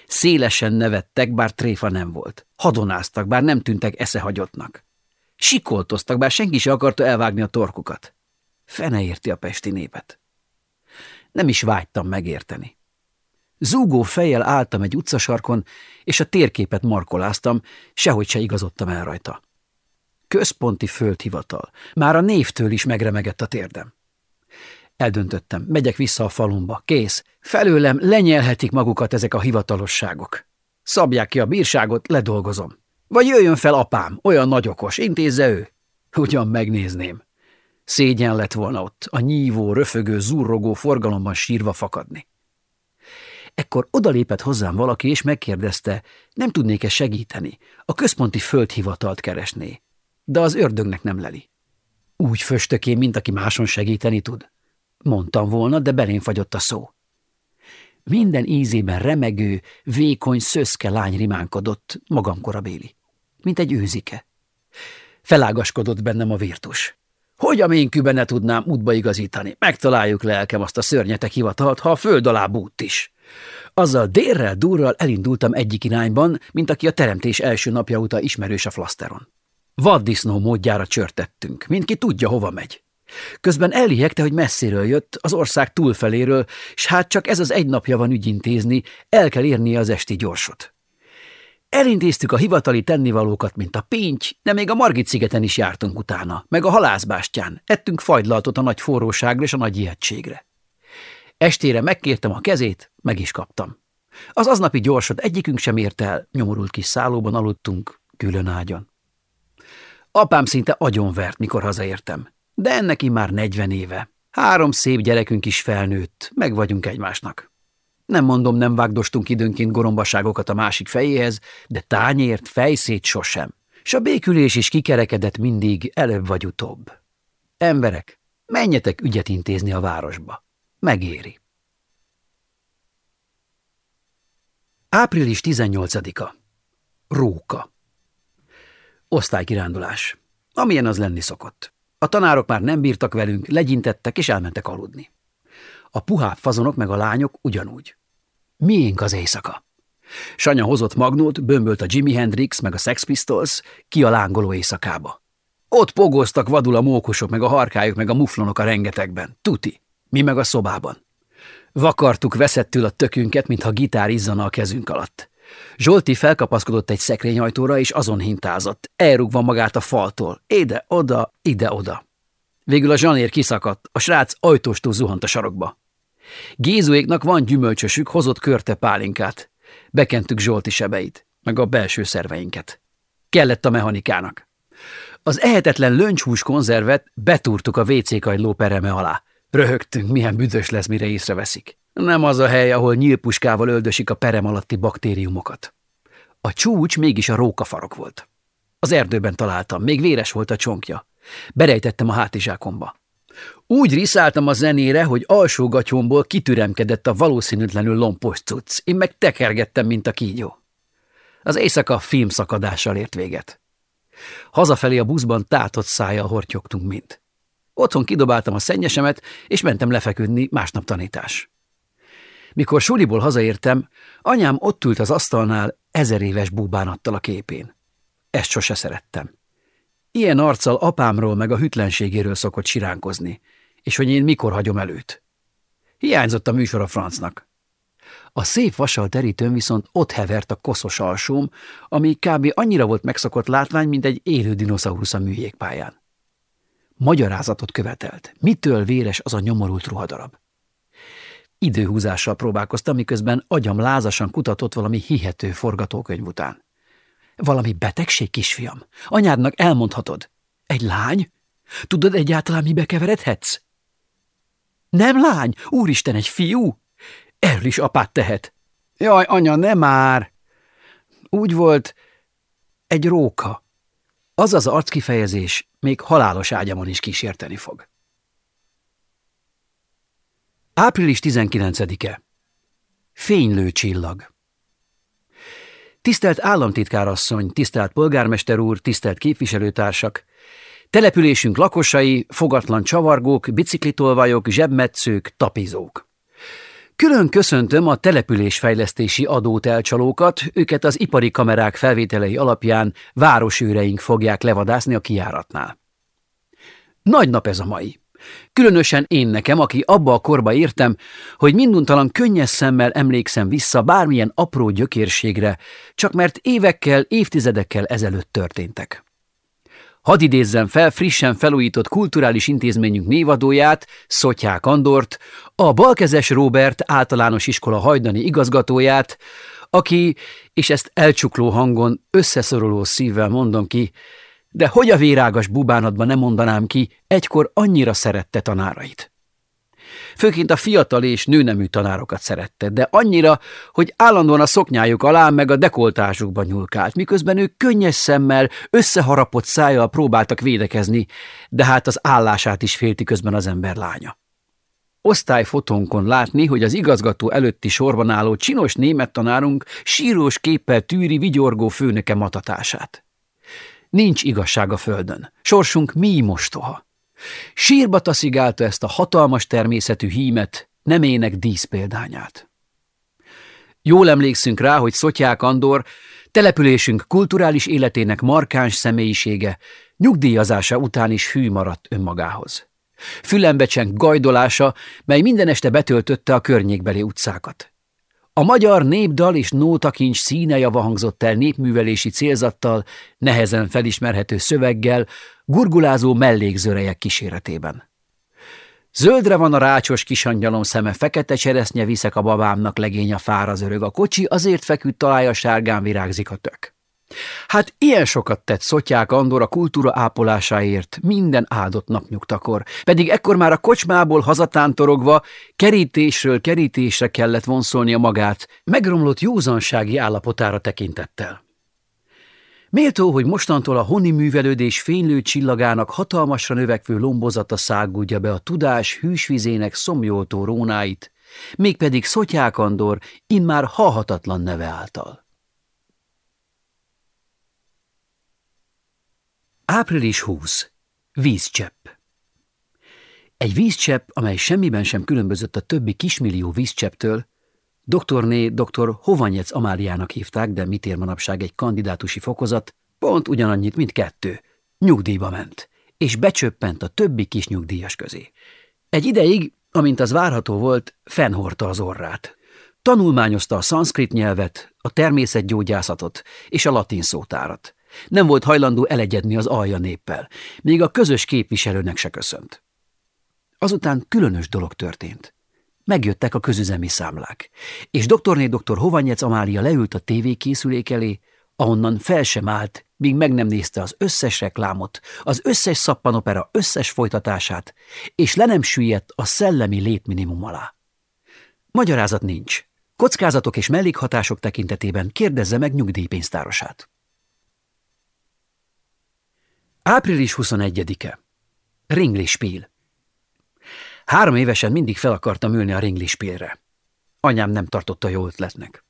S1: Szélesen nevettek, bár tréfa nem volt. Hadonáztak, bár nem tűntek eszehagyottnak. Sikoltoztak, bár senki se akarta elvágni a torkukat. Fene érti a pesti népet. Nem is vágytam megérteni. Zúgó fejjel álltam egy utcasarkon, és a térképet markoláztam, sehogy se igazodtam el rajta. Központi földhivatal. Már a névtől is megremegett a térdem. Eldöntöttem, megyek vissza a falumba. Kész. Felőlem lenyelhetik magukat ezek a hivatalosságok. Szabják ki a bírságot, ledolgozom. Vagy jöjjön fel apám, olyan nagyokos, intézze ő. Ugyan megnézném. Szégyen lett volna ott, a nyívó, röfögő, zurrogó forgalomban sírva fakadni. Ekkor odalépett hozzám valaki, és megkérdezte, nem tudnék-e segíteni, a központi földhivatalt keresné. De az ördögnek nem leli. Úgy föstökén, mint aki máson segíteni tud. Mondtam volna, de belén fagyott a szó. Minden ízében remegő, vékony, szöszke lány rimánkodott, magamkora béli, mint egy őzike. Felágaskodott bennem a virtus. Hogy a ménküben ne tudnám útba igazítani? Megtaláljuk lelkem azt a szörnyetek hivatalt, ha a föld alá bút is. Azzal délrel, durral elindultam egyik irányban, mint aki a teremtés első napja óta ismerős a flaszteron. Vaddisznó módjára csörtettünk, mindki tudja, hova megy. Közben elihegte, hogy messziről jött, az ország túlfeléről, s hát csak ez az egy napja van ügyintézni, el kell érnie az esti gyorsot. Elintéztük a hivatali tennivalókat, mint a pinty, de még a Margit szigeten is jártunk utána, meg a halászbástyán, ettünk fagylaltot a nagy forróságra és a nagy ijegységre. Estére megkértem a kezét, meg is kaptam. Az aznapi gyorsot egyikünk sem ért el, nyomorult kis szállóban aludtunk, külön ágyon. Apám szinte agyonvert, mikor hazaértem, de ennek már negyven éve. Három szép gyerekünk is felnőtt, meg vagyunk egymásnak. Nem mondom, nem vágdostunk időnként gorombaságokat a másik fejéhez, de tányért, fejszét sosem. S a békülés is kikerekedett mindig előbb vagy utóbb. Emberek, menjetek ügyet intézni a városba. Megéri. Április 18-a. Róka. Osztálykirándulás. Amilyen az lenni szokott. A tanárok már nem bírtak velünk, legyintettek és elmentek aludni. A puhább fazonok meg a lányok ugyanúgy. Miénk az éjszaka. Sanya hozott magnót, bömbölt a Jimi Hendrix meg a Sex Pistols, ki a lángoló éjszakába. Ott pogoztak vadul a mókusok, meg a harkályok, meg a muflonok a rengetegben. Tuti. Mi meg a szobában. Vakartuk veszettül a tökünket, mintha gitár izzana a kezünk alatt. Zsolti felkapaszkodott egy szekrényajtóra, és azon hintázott, elrúgva magát a faltól. Ide-oda, ide-oda. Végül a zsanér kiszakadt, a srác ajtóstól zuhant a sarokba. Gézuéknak van gyümölcsösük, hozott körte pálinkát. Bekentük Zsolti sebeit, meg a belső szerveinket. Kellett a mechanikának. Az ehetetlen löncshús konzervet betúrtuk a kagyló pereme alá. Röhögtünk, milyen büdös lesz, mire észreveszik. Nem az a hely, ahol nyílpuskával öldösik a perem alatti baktériumokat. A csúcs mégis a rókafarok volt. Az erdőben találtam, még véres volt a csonkja. Berejtettem a hátizsákomba. Úgy riszáltam a zenére, hogy alsó gatyomból kitüremkedett a valószínűtlenül lompos cucc, én meg tekergettem, mint a kígyó. Az éjszaka filmszakadással ért véget. Hazafelé a buszban tátott szájjal hortyogtunk mind. Otthon kidobáltam a szennyesemet, és mentem lefeküdni, másnap tanítás. Mikor suliból hazaértem, anyám ott ült az asztalnál ezer éves búbánattal a képén. Ezt sose szerettem. Ilyen arccal apámról meg a hütlenségéről szokott siránkozni, és hogy én mikor hagyom előt. Hiányzott a műsor a francnak. A szép vasal terítőn viszont ott hevert a koszos alsóm, ami kb. annyira volt megszokott látvány, mint egy élő dinoszaurusz a műjégpályán. Magyarázatot követelt. Mitől véres az a nyomorult ruhadarab? Időhúzással próbálkoztam, miközben agyam lázasan kutatott valami hihető forgatókönyv után. Valami betegség, kisfiam? Anyádnak elmondhatod. Egy lány? Tudod egyáltalán, mibe keveredhetsz? Nem lány, úristen, egy fiú? Erről is apát tehet. Jaj, anya, nem már! Úgy volt, egy róka. Az az arckifejezés még halálos ágyamon is kísérteni fog. Április 19-e. Fénylő csillag. Tisztelt államtitkárasszony, tisztelt polgármester úr, tisztelt képviselőtársak! Településünk lakosai, fogatlan csavargók, biciklitolvajok, zsebmetszők, tapizók. Külön köszöntöm a településfejlesztési adót elcsalókat, őket az ipari kamerák felvételei alapján városőreink fogják levadászni a kiáratnál. Nagy nap ez a mai. Különösen én nekem, aki abba a korba értem, hogy minduntalan könnyes szemmel emlékszem vissza bármilyen apró gyökérségre, csak mert évekkel, évtizedekkel ezelőtt történtek. Hadd idézzem fel frissen felújított kulturális intézményünk névadóját, Szotyák Andort, a Balkezes Róbert általános iskola hajdani igazgatóját, aki, és ezt elcsukló hangon, összeszoruló szívvel mondom ki, de hogy a vérágas bubánatban nem mondanám ki, egykor annyira szerette tanárait. Főként a fiatal és nőnemű tanárokat szerette, de annyira, hogy állandóan a szoknyájuk alá meg a dekoltásukban nyúlkált, miközben ők könnyes szemmel, összeharapott szájjal próbáltak védekezni, de hát az állását is félti közben az ember lánya. Osztályfotónkon látni, hogy az igazgató előtti sorban álló csinos német tanárunk sírós képpel tűri vigyorgó főnöke matatását. Nincs igazság a földön. Sorsunk mi mostoha. Sírba taszigálta ezt a hatalmas természetű hímet, nem ének díszpéldányát. Jól emlékszünk rá, hogy Szotyák Andor, településünk kulturális életének markáns személyisége, nyugdíjazása után is hű maradt önmagához. Fülembe cseng gajdolása, mely minden este betöltötte a környékbeli utcákat. A magyar népdal és nótakincs színe java hangzott el népművelési célzattal, nehezen felismerhető szöveggel, gurgulázó mellékzörejek kíséretében. Zöldre van a rácsos kisangyalom szeme, fekete cseresznye viszek a babámnak legény a fára zörög, a kocsi azért feküdt találja sárgán virágzik a tök. Hát ilyen sokat tett Szotyák Andor a kultúra ápolásáért minden áldott napnyugtakor, pedig ekkor már a kocsmából hazatántorogva kerítésről kerítésre kellett vonszolnia magát, megromlott józansági állapotára tekintettel. Méltó, hogy mostantól a honi művelődés fénylő csillagának hatalmasra növekvő lombozata szágúdja be a tudás hűsvizének szomjoltó rónáit, mégpedig Szotyák Andor immár halhatatlan neve által. Április 20. Vízcsepp Egy vízcsepp, amely semmiben sem különbözött a többi kismillió vízcsepptől, doktorné dr. Hovanyec Amáliának hívták, de mit ér manapság egy kandidátusi fokozat, pont ugyanannyit, mint kettő. Nyugdíjba ment, és becsöppent a többi kis nyugdíjas közé. Egy ideig, amint az várható volt, fennhorta az orrát. Tanulmányozta a szanszkrit nyelvet, a természetgyógyászatot és a latin szótárat. Nem volt hajlandó elegyedni az alja néppel, még a közös képviselőnek se köszönt. Azután különös dolog történt. Megjöttek a közüzemi számlák, és doktorné doktor Hovanyec Amália leült a tévékészülék elé, ahonnan fel sem állt, míg meg nem nézte az összes reklámot, az összes szappanopera összes folytatását, és le nem süllyedt a szellemi létminimum alá. Magyarázat nincs. Kockázatok és mellékhatások tekintetében kérdezze meg nyugdíjpénztárosát. Április 21-e. Ringlispíl. Három évesen mindig fel akartam ülni a ringlispílre. Anyám nem tartotta jó ötletnek.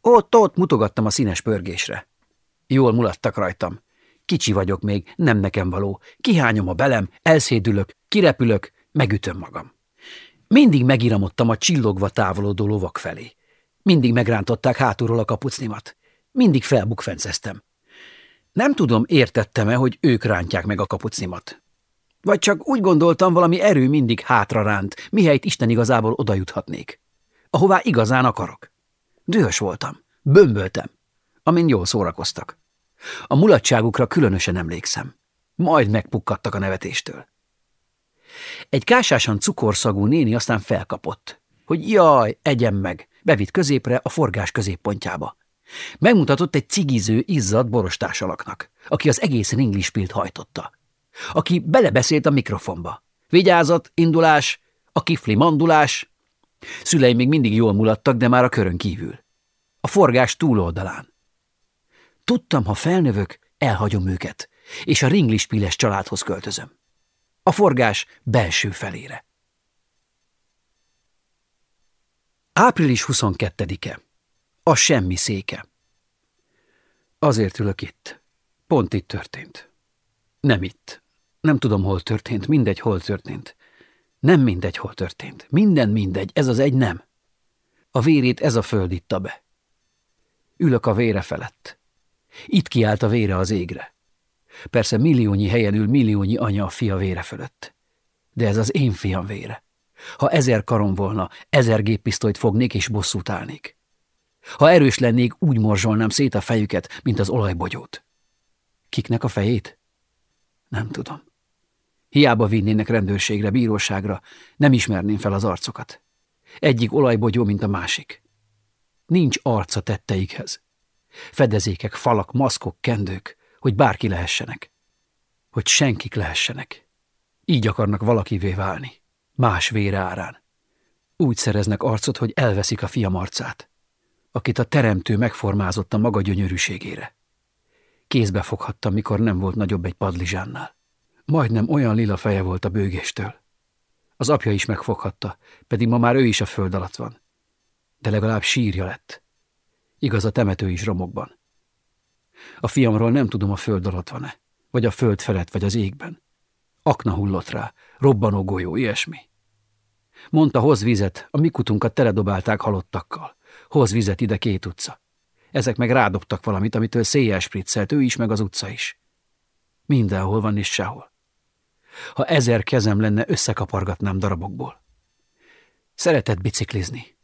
S1: Ott-ott mutogattam a színes pörgésre. Jól mulattak rajtam. Kicsi vagyok még, nem nekem való. Kihányom a belem, elszédülök, kirepülök, megütöm magam. Mindig megiramodtam a csillogva távolodó lovak felé. Mindig megrántották hátulról a kapucnimat. Mindig felbukfenceztem. Nem tudom, értettem-e, hogy ők rántják meg a kapucnimat. Vagy csak úgy gondoltam, valami erő mindig hátra ránt, mihelyt Isten igazából oda juthatnék. Ahová igazán akarok. Dühös voltam, bömböltem, amin jól szórakoztak. A mulatságukra különösen emlékszem. Majd megpukkadtak a nevetéstől. Egy kásásan cukorszagú néni aztán felkapott, hogy jaj, egyem meg, bevitt középre a forgás középpontjába. Megmutatott egy cigiző, izzadt borostársalaknak, aki az egész ringlispilt hajtotta. Aki belebeszélt a mikrofonba. Vigyázat, indulás, a kifli mandulás. Szüleim még mindig jól mulattak, de már a körön kívül. A forgás túloldalán. Tudtam, ha felnövök, elhagyom őket, és a ringlispiles családhoz költözöm. A forgás belső felére. Április 22-e a semmi széke. Azért ülök itt. Pont itt történt. Nem itt. Nem tudom, hol történt, mindegy, hol történt. Nem mindegy, hol történt. Minden mindegy, ez az egy nem. A vérét ez a föld itta be. Ülök a vére felett. Itt kiállt a vére az égre. Persze milliónyi helyen ül milliónyi anya a fia vére fölött. De ez az én fiam vére. Ha ezer karom volna, ezer géppisztolyt fognék és bosszút állnék. Ha erős lennék, úgy morzsolnám szét a fejüket, mint az olajbogyót. Kiknek a fejét? Nem tudom. Hiába vinnének rendőrségre, bíróságra, nem ismerném fel az arcokat. Egyik olajbogyó, mint a másik. Nincs arca tetteikhez. Fedezékek, falak, maszkok, kendők, hogy bárki lehessenek. Hogy senkik lehessenek. Így akarnak valakivé válni. Más vére árán. Úgy szereznek arcot, hogy elveszik a fiam arcát akit a teremtő megformázott a maga gyönyörűségére. Kézbe foghattam, mikor nem volt nagyobb egy padlizsánnál. Majdnem olyan lila feje volt a bőgéstől. Az apja is megfoghatta, pedig ma már ő is a föld alatt van. De legalább sírja lett. Igaz, a temető is romokban. A fiamról nem tudom, a föld alatt van-e, vagy a föld felett, vagy az égben. Akna hullott rá, robbanó golyó, ilyesmi. Mondta, hoz vizet, a mi kutunkat teledobálták halottakkal. Hoz vizet ide két utca. Ezek meg rádobtak valamit, amitől széjjel spriccelt, ő is, meg az utca is. Mindenhol van és sehol. Ha ezer kezem lenne, összekapargatnám darabokból. Szeretett biciklizni.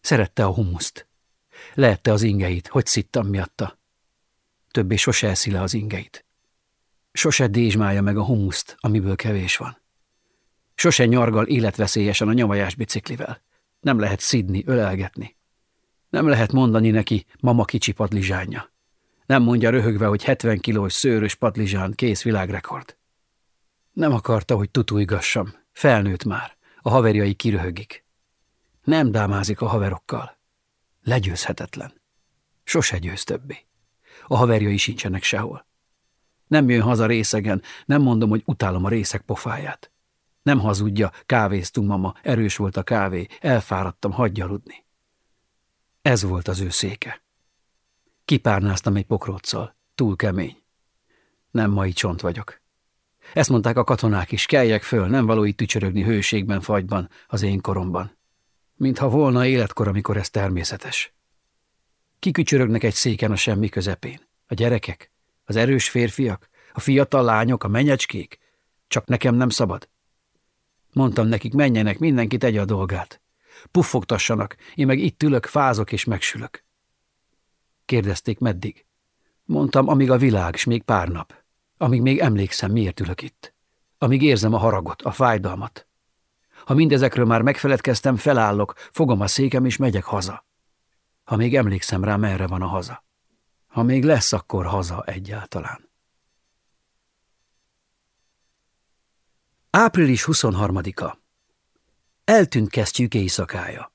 S1: Szerette a humuszt. Lehette az ingeit, hogy szittam miatta. Többé sose eszi le az ingeit. Sose dézsmálja meg a humuszt, amiből kevés van. Sose nyargal életveszélyesen a nyavajás biciklivel. Nem lehet szidni, ölelgetni. Nem lehet mondani neki, mama kicsi padlizsánja. Nem mondja röhögve, hogy 70 kilós szőrös padlizsán kész világrekord. Nem akarta, hogy tutújgassam. Felnőtt már. A haverjai kiröhögik. Nem dámázik a haverokkal. Legyőzhetetlen. Sose győz többé. A haverjai sincsenek sehol. Nem jön haza részegen, nem mondom, hogy utálom a részek pofáját. Nem hazudja, kávéztunk, mama, erős volt a kávé, elfáradtam, hagyj aludni. Ez volt az ő széke. Kipárnáztam egy pokróccal, túl kemény. Nem mai csont vagyok. Ezt mondták a katonák is, keljek föl, nem való itt tücsörögni hőségben, fagyban, az én koromban. Mintha volna életkor, amikor ez természetes. Kikücsörögnek egy széken a semmi közepén. A gyerekek, az erős férfiak, a fiatal lányok, a menyecskék. Csak nekem nem szabad. Mondtam nekik, menjenek, mindenki tegye a dolgát. Puffogtassanak, én meg itt ülök, fázok és megsülök. Kérdezték, meddig? Mondtam, amíg a világ, s még pár nap. Amíg még emlékszem, miért ülök itt. Amíg érzem a haragot, a fájdalmat. Ha mindezekről már megfeledkeztem, felállok, fogom a székem és megyek haza. Ha még emlékszem rá, merre van a haza. Ha még lesz, akkor haza egyáltalán. Április 23-a. Eltűnt kesztyűk éjszakája.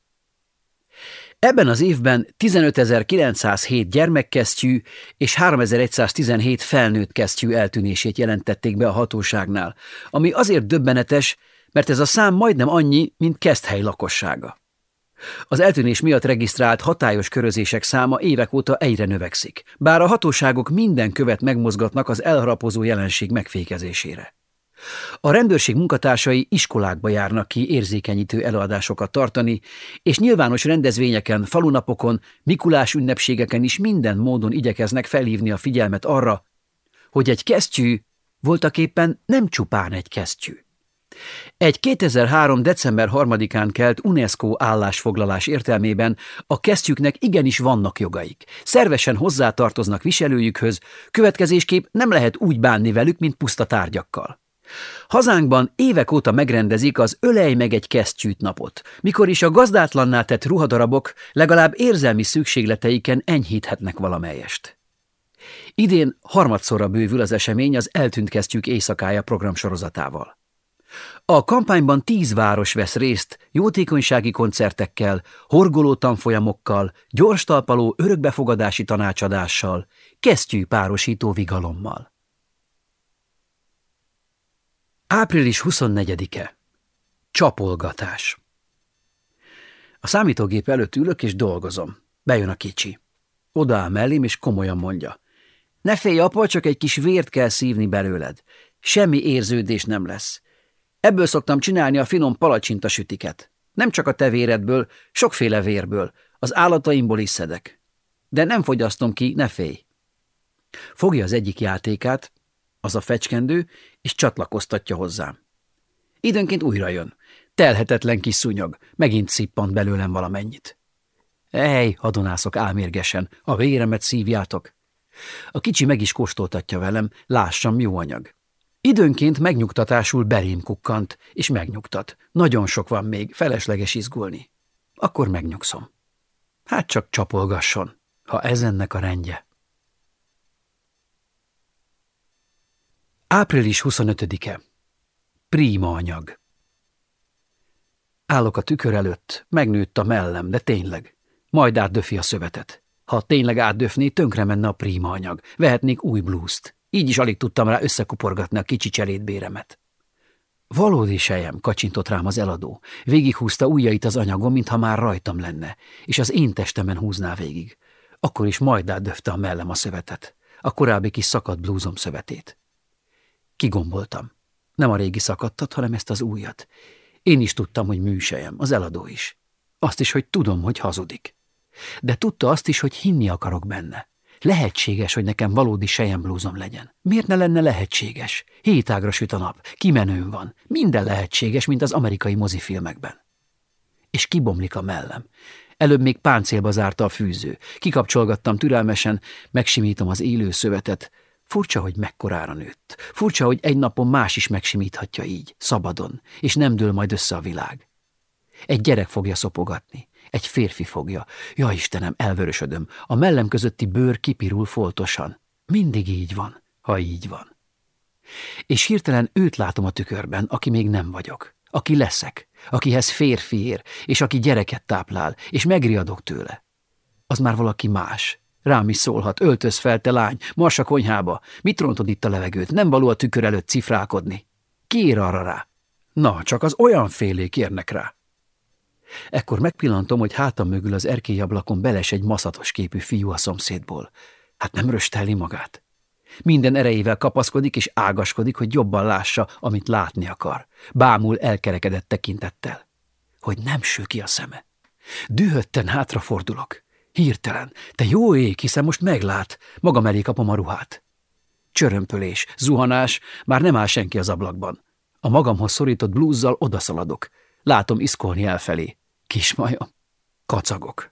S1: Ebben az évben 15.907 gyermekkesztyű és 3117 felnőtt kesztyű eltűnését jelentették be a hatóságnál, ami azért döbbenetes, mert ez a szám majdnem annyi, mint Keszthely lakossága. Az eltűnés miatt regisztrált hatályos körözések száma évek óta egyre növekszik, bár a hatóságok minden követ megmozgatnak az elharapozó jelenség megfékezésére. A rendőrség munkatársai iskolákba járnak ki érzékenyítő előadásokat tartani, és nyilvános rendezvényeken, falunapokon, Mikulás ünnepségeken is minden módon igyekeznek felhívni a figyelmet arra, hogy egy kesztyű voltaképpen nem csupán egy kesztyű. Egy 2003. december 3-án kelt UNESCO állásfoglalás értelmében a kesztyűknek igenis vannak jogaik. Szervesen hozzátartoznak viselőjükhöz, következésképp nem lehet úgy bánni velük, mint puszta tárgyakkal. Hazánkban évek óta megrendezik az Ölej meg egy kesztyűt napot, mikor is a gazdátlanná tett ruhadarabok legalább érzelmi szükségleteiken enyhíthetnek valamelyest. Idén harmadszorra bővül az esemény az Eltűnt kesztyűk éjszakája programsorozatával. A kampányban tíz város vesz részt jótékonysági koncertekkel, horgoló tanfolyamokkal, gyors talpaló örökbefogadási tanácsadással, kesztyű párosító vigalommal. Április 24-e. Csapolgatás. A számítógép előtt ülök és dolgozom. Bejön a kicsi. Odaáll mellém és komolyan mondja. Ne félj, apa, csak egy kis vért kell szívni belőled. Semmi érződés nem lesz. Ebből szoktam csinálni a finom palacsinta sütiket. Nem csak a te véredből, sokféle vérből, az állataimból is szedek. De nem fogyasztom ki, ne félj. Fogja az egyik játékát, az a fecskendő, és csatlakoztatja hozzám. Időnként újra jön. Telhetetlen kis szúnyog, megint szippant belőlem valamennyit. Ej, adonászok álmérgesen, a véremet szívjátok. A kicsi meg is kóstoltatja velem, lássam, jó anyag. Időnként megnyugtatásul belém kukkant, és megnyugtat. Nagyon sok van még, felesleges izgulni. Akkor megnyugszom. Hát csak csapolgasson, ha ez ennek a rendje. Április 25-e. Príma anyag. Állok a tükör előtt, megnőtt a mellem, de tényleg. Majd átdöfi a szövetet. Ha tényleg átdöfné, tönkre menne a príma anyag. Vehetnék új blúzt. Így is alig tudtam rá összekuporgatni a kicsi cselédbéremet. Valódi sejem, kacsintott rám az eladó. Végighúzta ujjait az anyagon, mintha már rajtam lenne, és az én testemen húzná végig. Akkor is majd átdöfte a mellem a szövetet, a korábbi kis szakadt blúzom szövetét. Kigomboltam. Nem a régi szakadtat, hanem ezt az újat. Én is tudtam, hogy műsejem, az eladó is. Azt is, hogy tudom, hogy hazudik. De tudta azt is, hogy hinni akarok benne. Lehetséges, hogy nekem valódi blúzom legyen. Miért ne lenne lehetséges? Hétágra süt a nap, kimenőm van. Minden lehetséges, mint az amerikai mozifilmekben. És kibomlik a mellem. Előbb még páncélba zárta a fűző. Kikapcsolgattam türelmesen, megsimítom az élő szövetet. Furcsa, hogy mekkorára nőtt. Furcsa, hogy egy napon más is megsimíthatja így, szabadon, és nem dől majd össze a világ. Egy gyerek fogja szopogatni. Egy férfi fogja. Ja, Istenem, elvörösödöm. A mellem közötti bőr kipirul foltosan. Mindig így van, ha így van. És hirtelen őt látom a tükörben, aki még nem vagyok. Aki leszek, akihez férfi ér, és aki gyereket táplál, és megriadok tőle. Az már valaki más. Rám is szólhat, öltöz fel, te lány, mars a konyhába. Mit rontod itt a levegőt? Nem való a tükör előtt cifrálkodni. Ki ér arra rá? Na, csak az olyan félék érnek rá. Ekkor megpillantom, hogy hátam mögül az erkélyablakon beles egy maszatos képű fiú a szomszédból. Hát nem rösteli magát. Minden erejével kapaszkodik és ágaskodik, hogy jobban lássa, amit látni akar. Bámul elkerekedett tekintettel. Hogy nem ső ki a szeme. Dühötten hátrafordulok. Hirtelen. Te jó ég, hiszen most meglát. Magam elé kapom a ruhát. Csörömpölés, zuhanás, már nem áll senki az ablakban. A magamhoz szorított blúzzal odaszaladok. Látom iszkolni elfelé. Kismajom. Kacagok.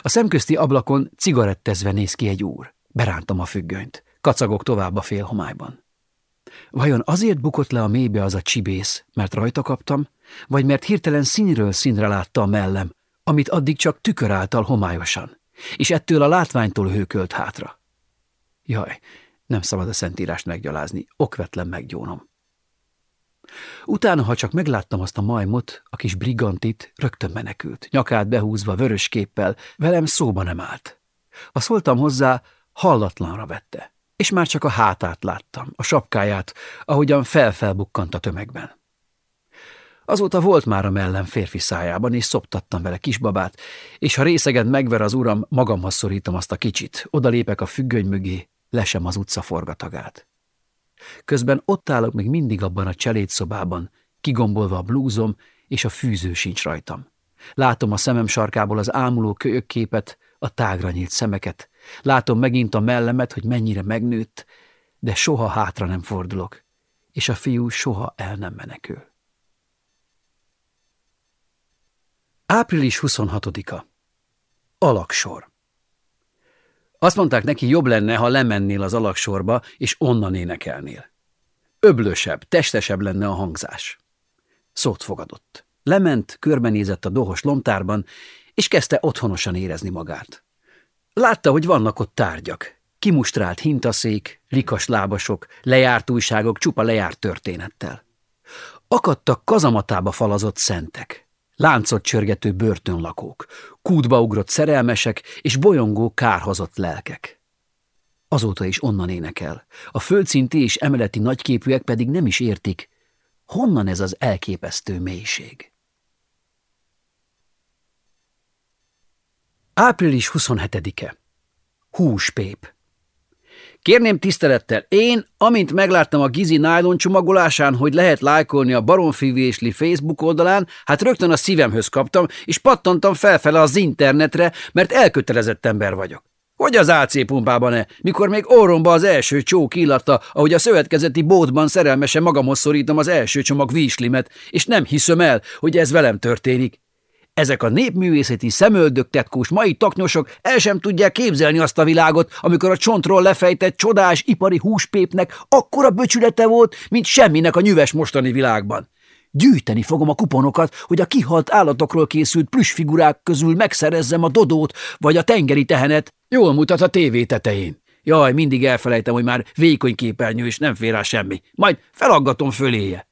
S1: A szemközti ablakon cigarettezve néz ki egy úr. Berántom a függönyt. Kacagok tovább a félhomályban. Vajon azért bukott le a mélybe az a csibész, mert rajta kaptam, vagy mert hirtelen színről színre látta a mellem, amit addig csak tükör által homályosan, és ettől a látványtól hőkölt hátra. Jaj, nem szabad a szentírást meggyalázni, okvetlen meggyónom. Utána, ha csak megláttam azt a majmot, a kis brigantit, rögtön menekült, nyakát behúzva, vörös képpel, velem szóba nem állt. Ha szóltam hozzá, hallatlanra vette, és már csak a hátát láttam, a sapkáját, ahogyan felfelbukkant a tömegben. Azóta volt már a mellem férfi szájában, és szoptattam vele kisbabát, és ha részegen megver az uram, magamhoz szorítom azt a kicsit, odalépek a függöny mögé, lesem az utca forgatagát. Közben ott állok még mindig abban a cselédszobában, kigombolva a blúzom, és a fűző sincs rajtam. Látom a szemem sarkából az ámuló kölyökképet, a tágra nyílt szemeket. Látom megint a mellemet, hogy mennyire megnőtt, de soha hátra nem fordulok, és a fiú soha el nem menekül. Április 26-a. Alaksor. Azt mondták neki, jobb lenne, ha lemennél az alaksorba, és onnan énekelnél. Öblösebb, testesebb lenne a hangzás. Szót fogadott. Lement, körbenézett a dohos lomtárban, és kezdte otthonosan érezni magát. Látta, hogy vannak ott tárgyak. Kimustrált hintaszék, likas lábasok, lejárt újságok csupa lejárt történettel. Akadtak kazamatába falazott szentek, láncot csörgető börtönlakók, kútba ugrott szerelmesek és bolyongó kárhozott lelkek. Azóta is onnan énekel. A földszinti és emeleti nagyképűek pedig nem is értik, honnan ez az elképesztő mélység. Április 27-e. Húspép. Kérném tisztelettel, én, amint megláttam a Gizi nylon csomagolásán, hogy lehet lájkolni a Baronfi Facebook oldalán, hát rögtön a szívemhöz kaptam, és pattantam felfele az internetre, mert elkötelezett ember vagyok. Hogy az AC pumpában-e, mikor még orromba az első csók illatta, ahogy a szövetkezeti bótban szerelmesen magamhoz szorítom az első csomag víslimet, és nem hiszem el, hogy ez velem történik. Ezek a népművészeti szemöldöktetkós mai taknyosok el sem tudják képzelni azt a világot, amikor a csontról lefejtett csodás ipari húspépnek akkora böcsülete volt, mint semminek a nyüves mostani világban. Gyűjteni fogom a kuponokat, hogy a kihalt állatokról készült plüssfigurák közül megszerezzem a dodót vagy a tengeri tehenet. Jól mutat a tévé tetején. Jaj, mindig elfelejtem, hogy már vékony képernyő, és nem fér rá semmi. Majd felaggatom föléje.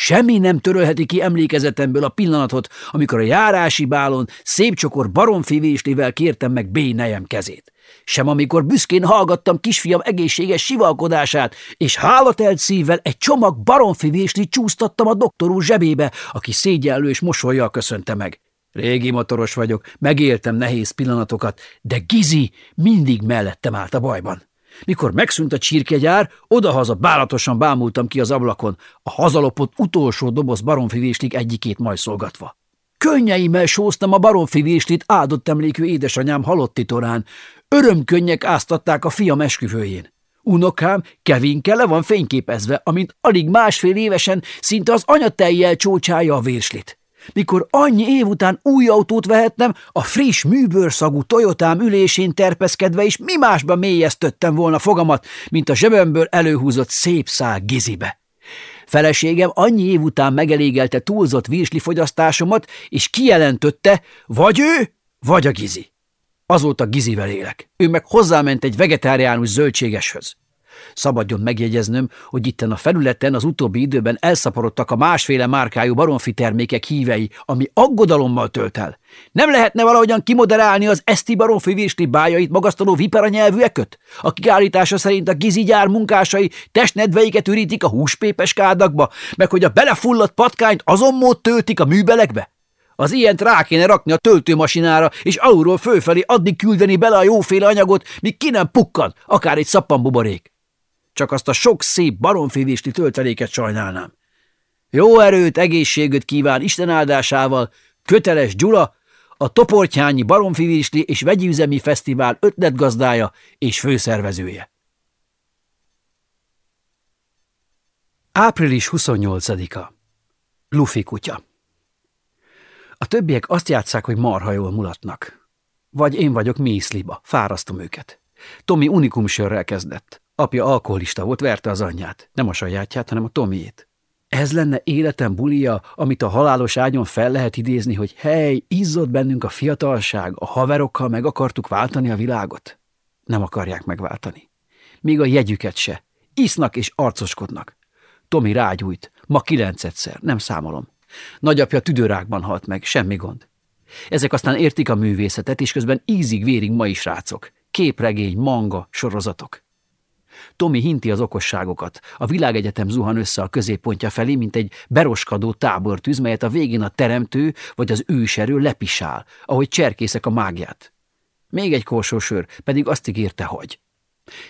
S1: Semmi nem törölheti ki emlékezetemből a pillanatot, amikor a járási bálon szép csokor baromfivéslivel kértem meg B. nejem kezét. Sem amikor büszkén hallgattam kisfiam egészséges sivalkodását, és hálatelt szívvel egy csomag baromfivésli csúsztattam a doktor úr zsebébe, aki szégyellő és mosolyjal köszönte meg. Régi motoros vagyok, megéltem nehéz pillanatokat, de Gizi mindig mellettem állt a bajban. Mikor megszűnt a csirkegyár, odahaza bálatosan bámultam ki az ablakon, a hazalopott utolsó doboz baromfivéslik egyikét majd szolgatva. Könnyeimmel sóztam a baromfivéslit áldott emlékű édesanyám halotti torán. Örömkönnyek áztatták a fiam esküvőjén. Unokám Kevinke le van fényképezve, amint alig másfél évesen szinte az anyatejjel csócsálja a vérslit. Mikor annyi év után új autót vehettem, a friss műbőrszagú Toyotám ülésén terpeszkedve is mi másba mélyeztöttem volna fogamat, mint a zsebemből előhúzott szép szál gizibe. Feleségem annyi év után megelégelte túlzott virsli fogyasztásomat, és kijelentötte, vagy ő, vagy a gizi. Azóta Gizivel élek. Ő meg hozzáment egy vegetáriánus zöldségeshöz. Szabadjon megjegyeznöm, hogy itten a felületen az utóbbi időben elszaporodtak a másféle márkájú baromfi termékek hívei, ami aggodalommal tölt el. Nem lehetne valahogyan kimoderálni az eszti baromfi virsli bájait magasztaló vipera nyelvűeköt, akik állítása szerint a gizi gyár munkásai testnedveiket ürítik a húspépes kádakba, meg hogy a belefulladt patkányt azon mód töltik a műbelekbe? Az ilyent rá kéne rakni a töltőmasinára, és alulról fölfelé addig küldeni bele a jóféle anyagot, míg ki nem pukkad, akár egy szappanbuborék. Csak azt a sok szép baromfévésli tölteléket sajnálnám. Jó erőt, egészségöt kíván Isten áldásával, köteles Gyula, a Toportyányi Baromfivésli és Vegyüzemi Fesztivál ötletgazdája és főszervezője. Április 28-a Luffy kutya a többiek azt játszák, hogy marha jól mulatnak. Vagy én vagyok mészliba, fárasztom őket. Tomi unikum sörrel kezdett. Apja alkoholista volt, verte az anyját. Nem a sajátját, hanem a Tomiét. Ez lenne életem bulia, amit a halálos ágyon fel lehet idézni, hogy hely, izzott bennünk a fiatalság, a haverokkal meg akartuk váltani a világot? Nem akarják megváltani. Még a jegyüket se. Isznak és arcoskodnak. Tomi rágyújt. Ma kilencedszer, nem számolom. Nagyapja tüdőrákban halt meg, semmi gond. Ezek aztán értik a művészetet, és közben ízig-vérig ma is rácok. Képregény, manga, sorozatok. Tomi hinti az okosságokat. A világegyetem zuhan össze a középpontja felé, mint egy beroskadó tábortűz, melyet a végén a teremtő vagy az őserő lepisál, ahogy cserkészek a mágiát. Még egy korsó sör, pedig azt ígérte, hogy.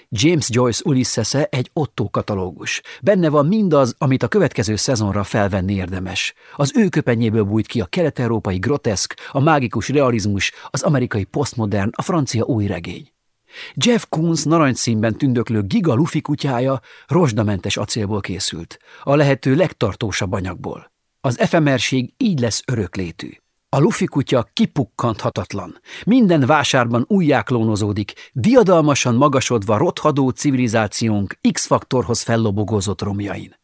S1: James Joyce ulysses -e egy Otto katalógus. Benne van mindaz, amit a következő szezonra felvenni érdemes. Az ő köpenyéből bújt ki a kelet-európai groteszk, a mágikus realizmus, az amerikai posztmodern, a francia új regény. Jeff Koons narancsszínben tündöklő giga lufi kutyája rozsdamentes acélból készült, a lehető legtartósabb anyagból. Az efemerség így lesz öröklétű. A lufi kutya kipukkanthatatlan. Minden vásárban újjáklónozódik, diadalmasan magasodva rothadó civilizációnk X-faktorhoz fellobogózott romjain.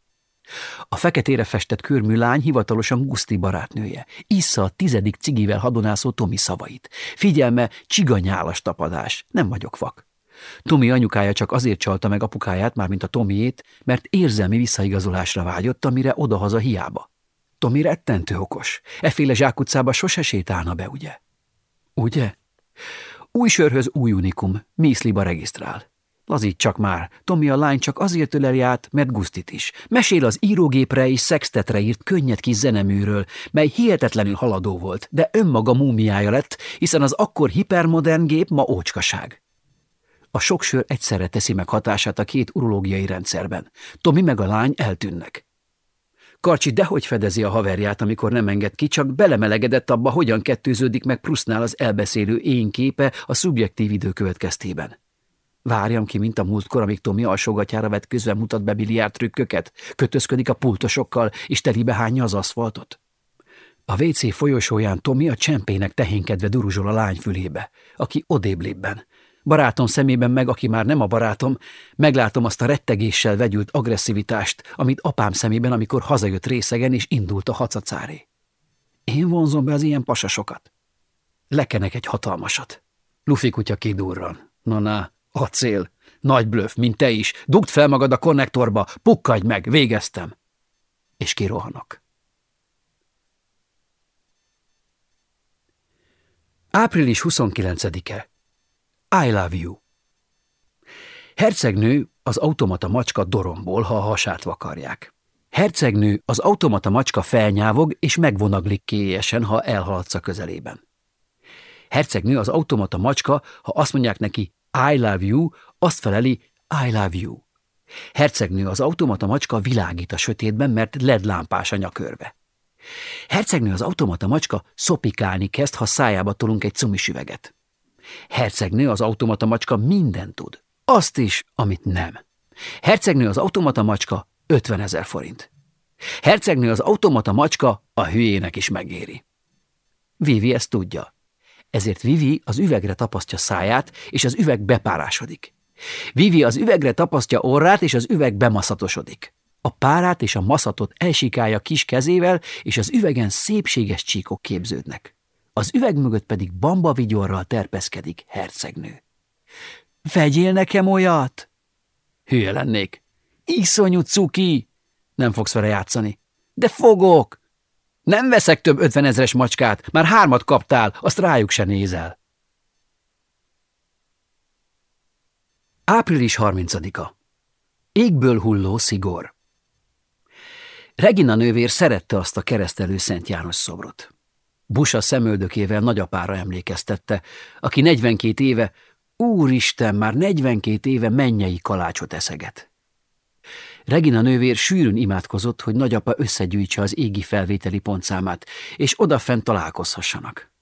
S1: A feketére festett körmű lány hivatalosan Guszti barátnője. Issza a tizedik cigivel hadonászó Tomi szavait. Figyelme, csiganyálas tapadás. Nem vagyok vak. Tomi anyukája csak azért csalta meg apukáját, mármint a Tomiét, mert érzelmi visszaigazolásra vágyott, amire odahaza hiába. Tomi rettentő okos. Efféle zsákutcába sose sétálna be, ugye? Ugye? Új sörhöz új unikum, Mészliba regisztrál. Lazít csak már, Tomi a lány csak azért öleli át, mert Gusztit is. Mesél az írógépre és szextetre írt könnyed kis zeneműről, mely hihetetlenül haladó volt, de önmaga múmiája lett, hiszen az akkor hipermodern gép ma ócskaság. A sok sör egyszerre teszi meg hatását a két urológiai rendszerben. Tomi meg a lány eltűnnek. Karcsi dehogy fedezi a haverját, amikor nem enged ki, csak belemelegedett abba, hogyan kettőződik meg Prusznál az elbeszélő én képe a szubjektív idő következtében. Várjam ki, mint a múltkor, amíg Tomi alsógatyára vetközve mutat be biliárd trükköket, kötözködik a pultosokkal, és telibe hányja az aszfaltot. A WC folyosóján Tomi a csempének tehénkedve duruzsol a lány fülébe, aki odéblébben, Barátom szemében meg, aki már nem a barátom, meglátom azt a rettegéssel vegyült agresszivitást, amit apám szemében, amikor hazajött részegen és indult a hacacáré. Én vonzom be az ilyen pasasokat. Lekenek egy hatalmasat. Lufi kutya kidurran. Na, na, acél. Nagy blöff, mint te is. Dugd fel magad a konnektorba, pukkadj meg, végeztem. És kirohanok. Április 29-e I love you. Hercegnő az automata macska dorombol, ha a hasát vakarják. Hercegnő az automata macska felnyávog és megvonaglik kélyesen, ha elhaladsz a közelében. Hercegnő az automata macska, ha azt mondják neki I love you, azt feleli I love you. Hercegnő az automata macska világít a sötétben, mert led lámpás a nyakörve. Hercegnő az automata macska szopikálni kezd, ha szájába tolunk egy cumis üveget. Hercegnő az automata macska mindent tud. Azt is, amit nem. Hercegnő az automata macska 50 ezer forint. Hercegnő az automata macska a hülyének is megéri. Vivi ezt tudja. Ezért Vivi az üvegre tapasztja száját, és az üveg bepárásodik. Vivi az üvegre tapasztja orrát, és az üveg bemaszatosodik. A párát és a maszatot elsikálja kis kezével, és az üvegen szépséges csíkok képződnek. Az üveg mögött pedig bamba vigyorral terpeszkedik hercegnő. Vegyél nekem olyat? Hülye lennék. Iszonyú cuki! Nem fogsz vele játszani. De fogok! Nem veszek több ötvenezres macskát, már hármat kaptál, azt rájuk se nézel. Április 30-a. Égből hulló szigor. Regina nővér szerette azt a keresztelő Szent János szobrot. Busa szemöldökével nagyapára emlékeztette, aki 42 éve, úristen, már 42 éve mennyei kalácsot eszeget. Regina nővér sűrűn imádkozott, hogy nagyapa összegyűjtse az égi felvételi pontszámát, és odafent találkozhassanak.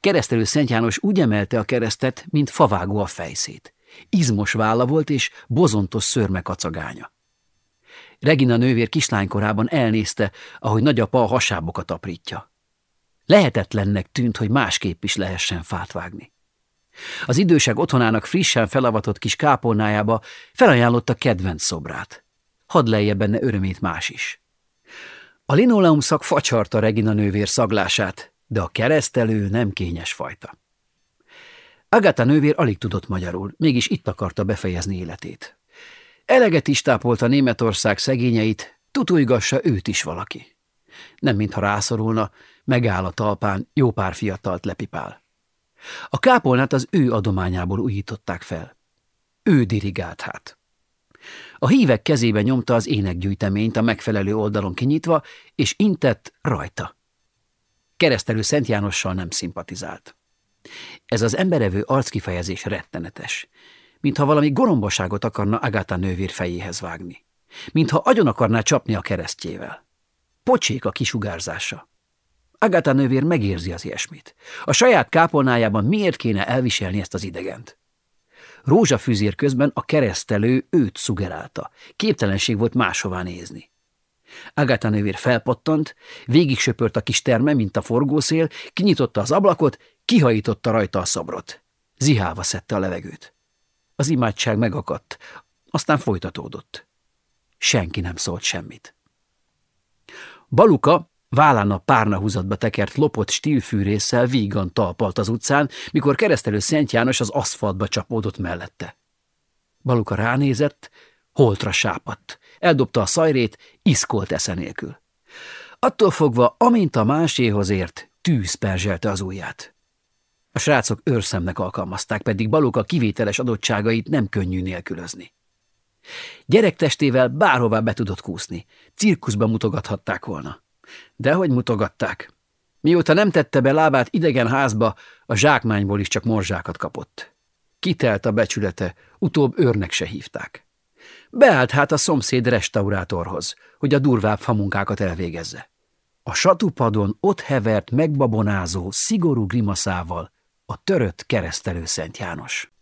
S1: Keresztelő Szent János úgy emelte a keresztet, mint favágó a fejszét. Izmos válla volt, és bozontos szörme kacagánya. Regina nővér kislánykorában elnézte, ahogy nagyapa a hasábokat aprítja. Lehetetlennek tűnt, hogy másképp is lehessen fát vágni. Az idősek otthonának frissen felavatott kis kápolnájába felajánlotta kedvenc szobrát. Hadd lejje benne örömét más is. A linoleum szak facsarta Regina nővér szaglását, de a keresztelő nem kényes fajta. Agatha nővér alig tudott magyarul, mégis itt akarta befejezni életét. Eleget is tápolta Németország szegényeit, tutulygassa őt is valaki. Nem mintha rászorulna, megáll a talpán, jó pár fiatalt lepipál. A kápolnát az ő adományából újították fel. Ő dirigált hát. A hívek kezébe nyomta az énekgyűjteményt a megfelelő oldalon kinyitva, és intett rajta. Keresztelő Szent Jánossal nem szimpatizált. Ez az emberevő arckifejezés rettenetes, mintha valami gorombaságot akarna Agatha nővér fejéhez vágni, mintha agyon akarná csapni a keresztjével. Pocsék a kisugárzása. Agatha nővér megérzi az ilyesmit. A saját kápolnájában miért kéne elviselni ezt az idegent? Rózsafűzér közben a keresztelő őt szugerálta. Képtelenség volt máshová nézni. Agatha nővér felpattant, végig söpört a kis terme, mint a forgószél, kinyitotta az ablakot, kihajította rajta a szobrot. Zihálva szedte a levegőt. Az imádság megakadt, aztán folytatódott. Senki nem szólt semmit. Baluka vállán a párnahúzatba tekert lopott stílfűrésszel vígan talpalt az utcán, mikor keresztelő Szent János az aszfaltba csapódott mellette. Baluka ránézett, holtra sápadt, eldobta a szajrét, iszkolt esze nélkül. Attól fogva, amint a máséhoz ért, tűz perzselte az ujját. A srácok őrszemnek alkalmazták, pedig Baluka kivételes adottságait nem könnyű nélkülözni. Gyerektestével bárhová be tudott kúszni, cirkuszba mutogathatták volna. Dehogy mutogatták. Mióta nem tette be lábát idegen házba, a zsákmányból is csak morzsákat kapott. Kitelt a becsülete, utóbb őrnek se hívták. Beállt hát a szomszéd restaurátorhoz, hogy a durvább famunkákat elvégezze. A satupadon ott hevert megbabonázó, szigorú grimaszával a törött keresztelő Szent János.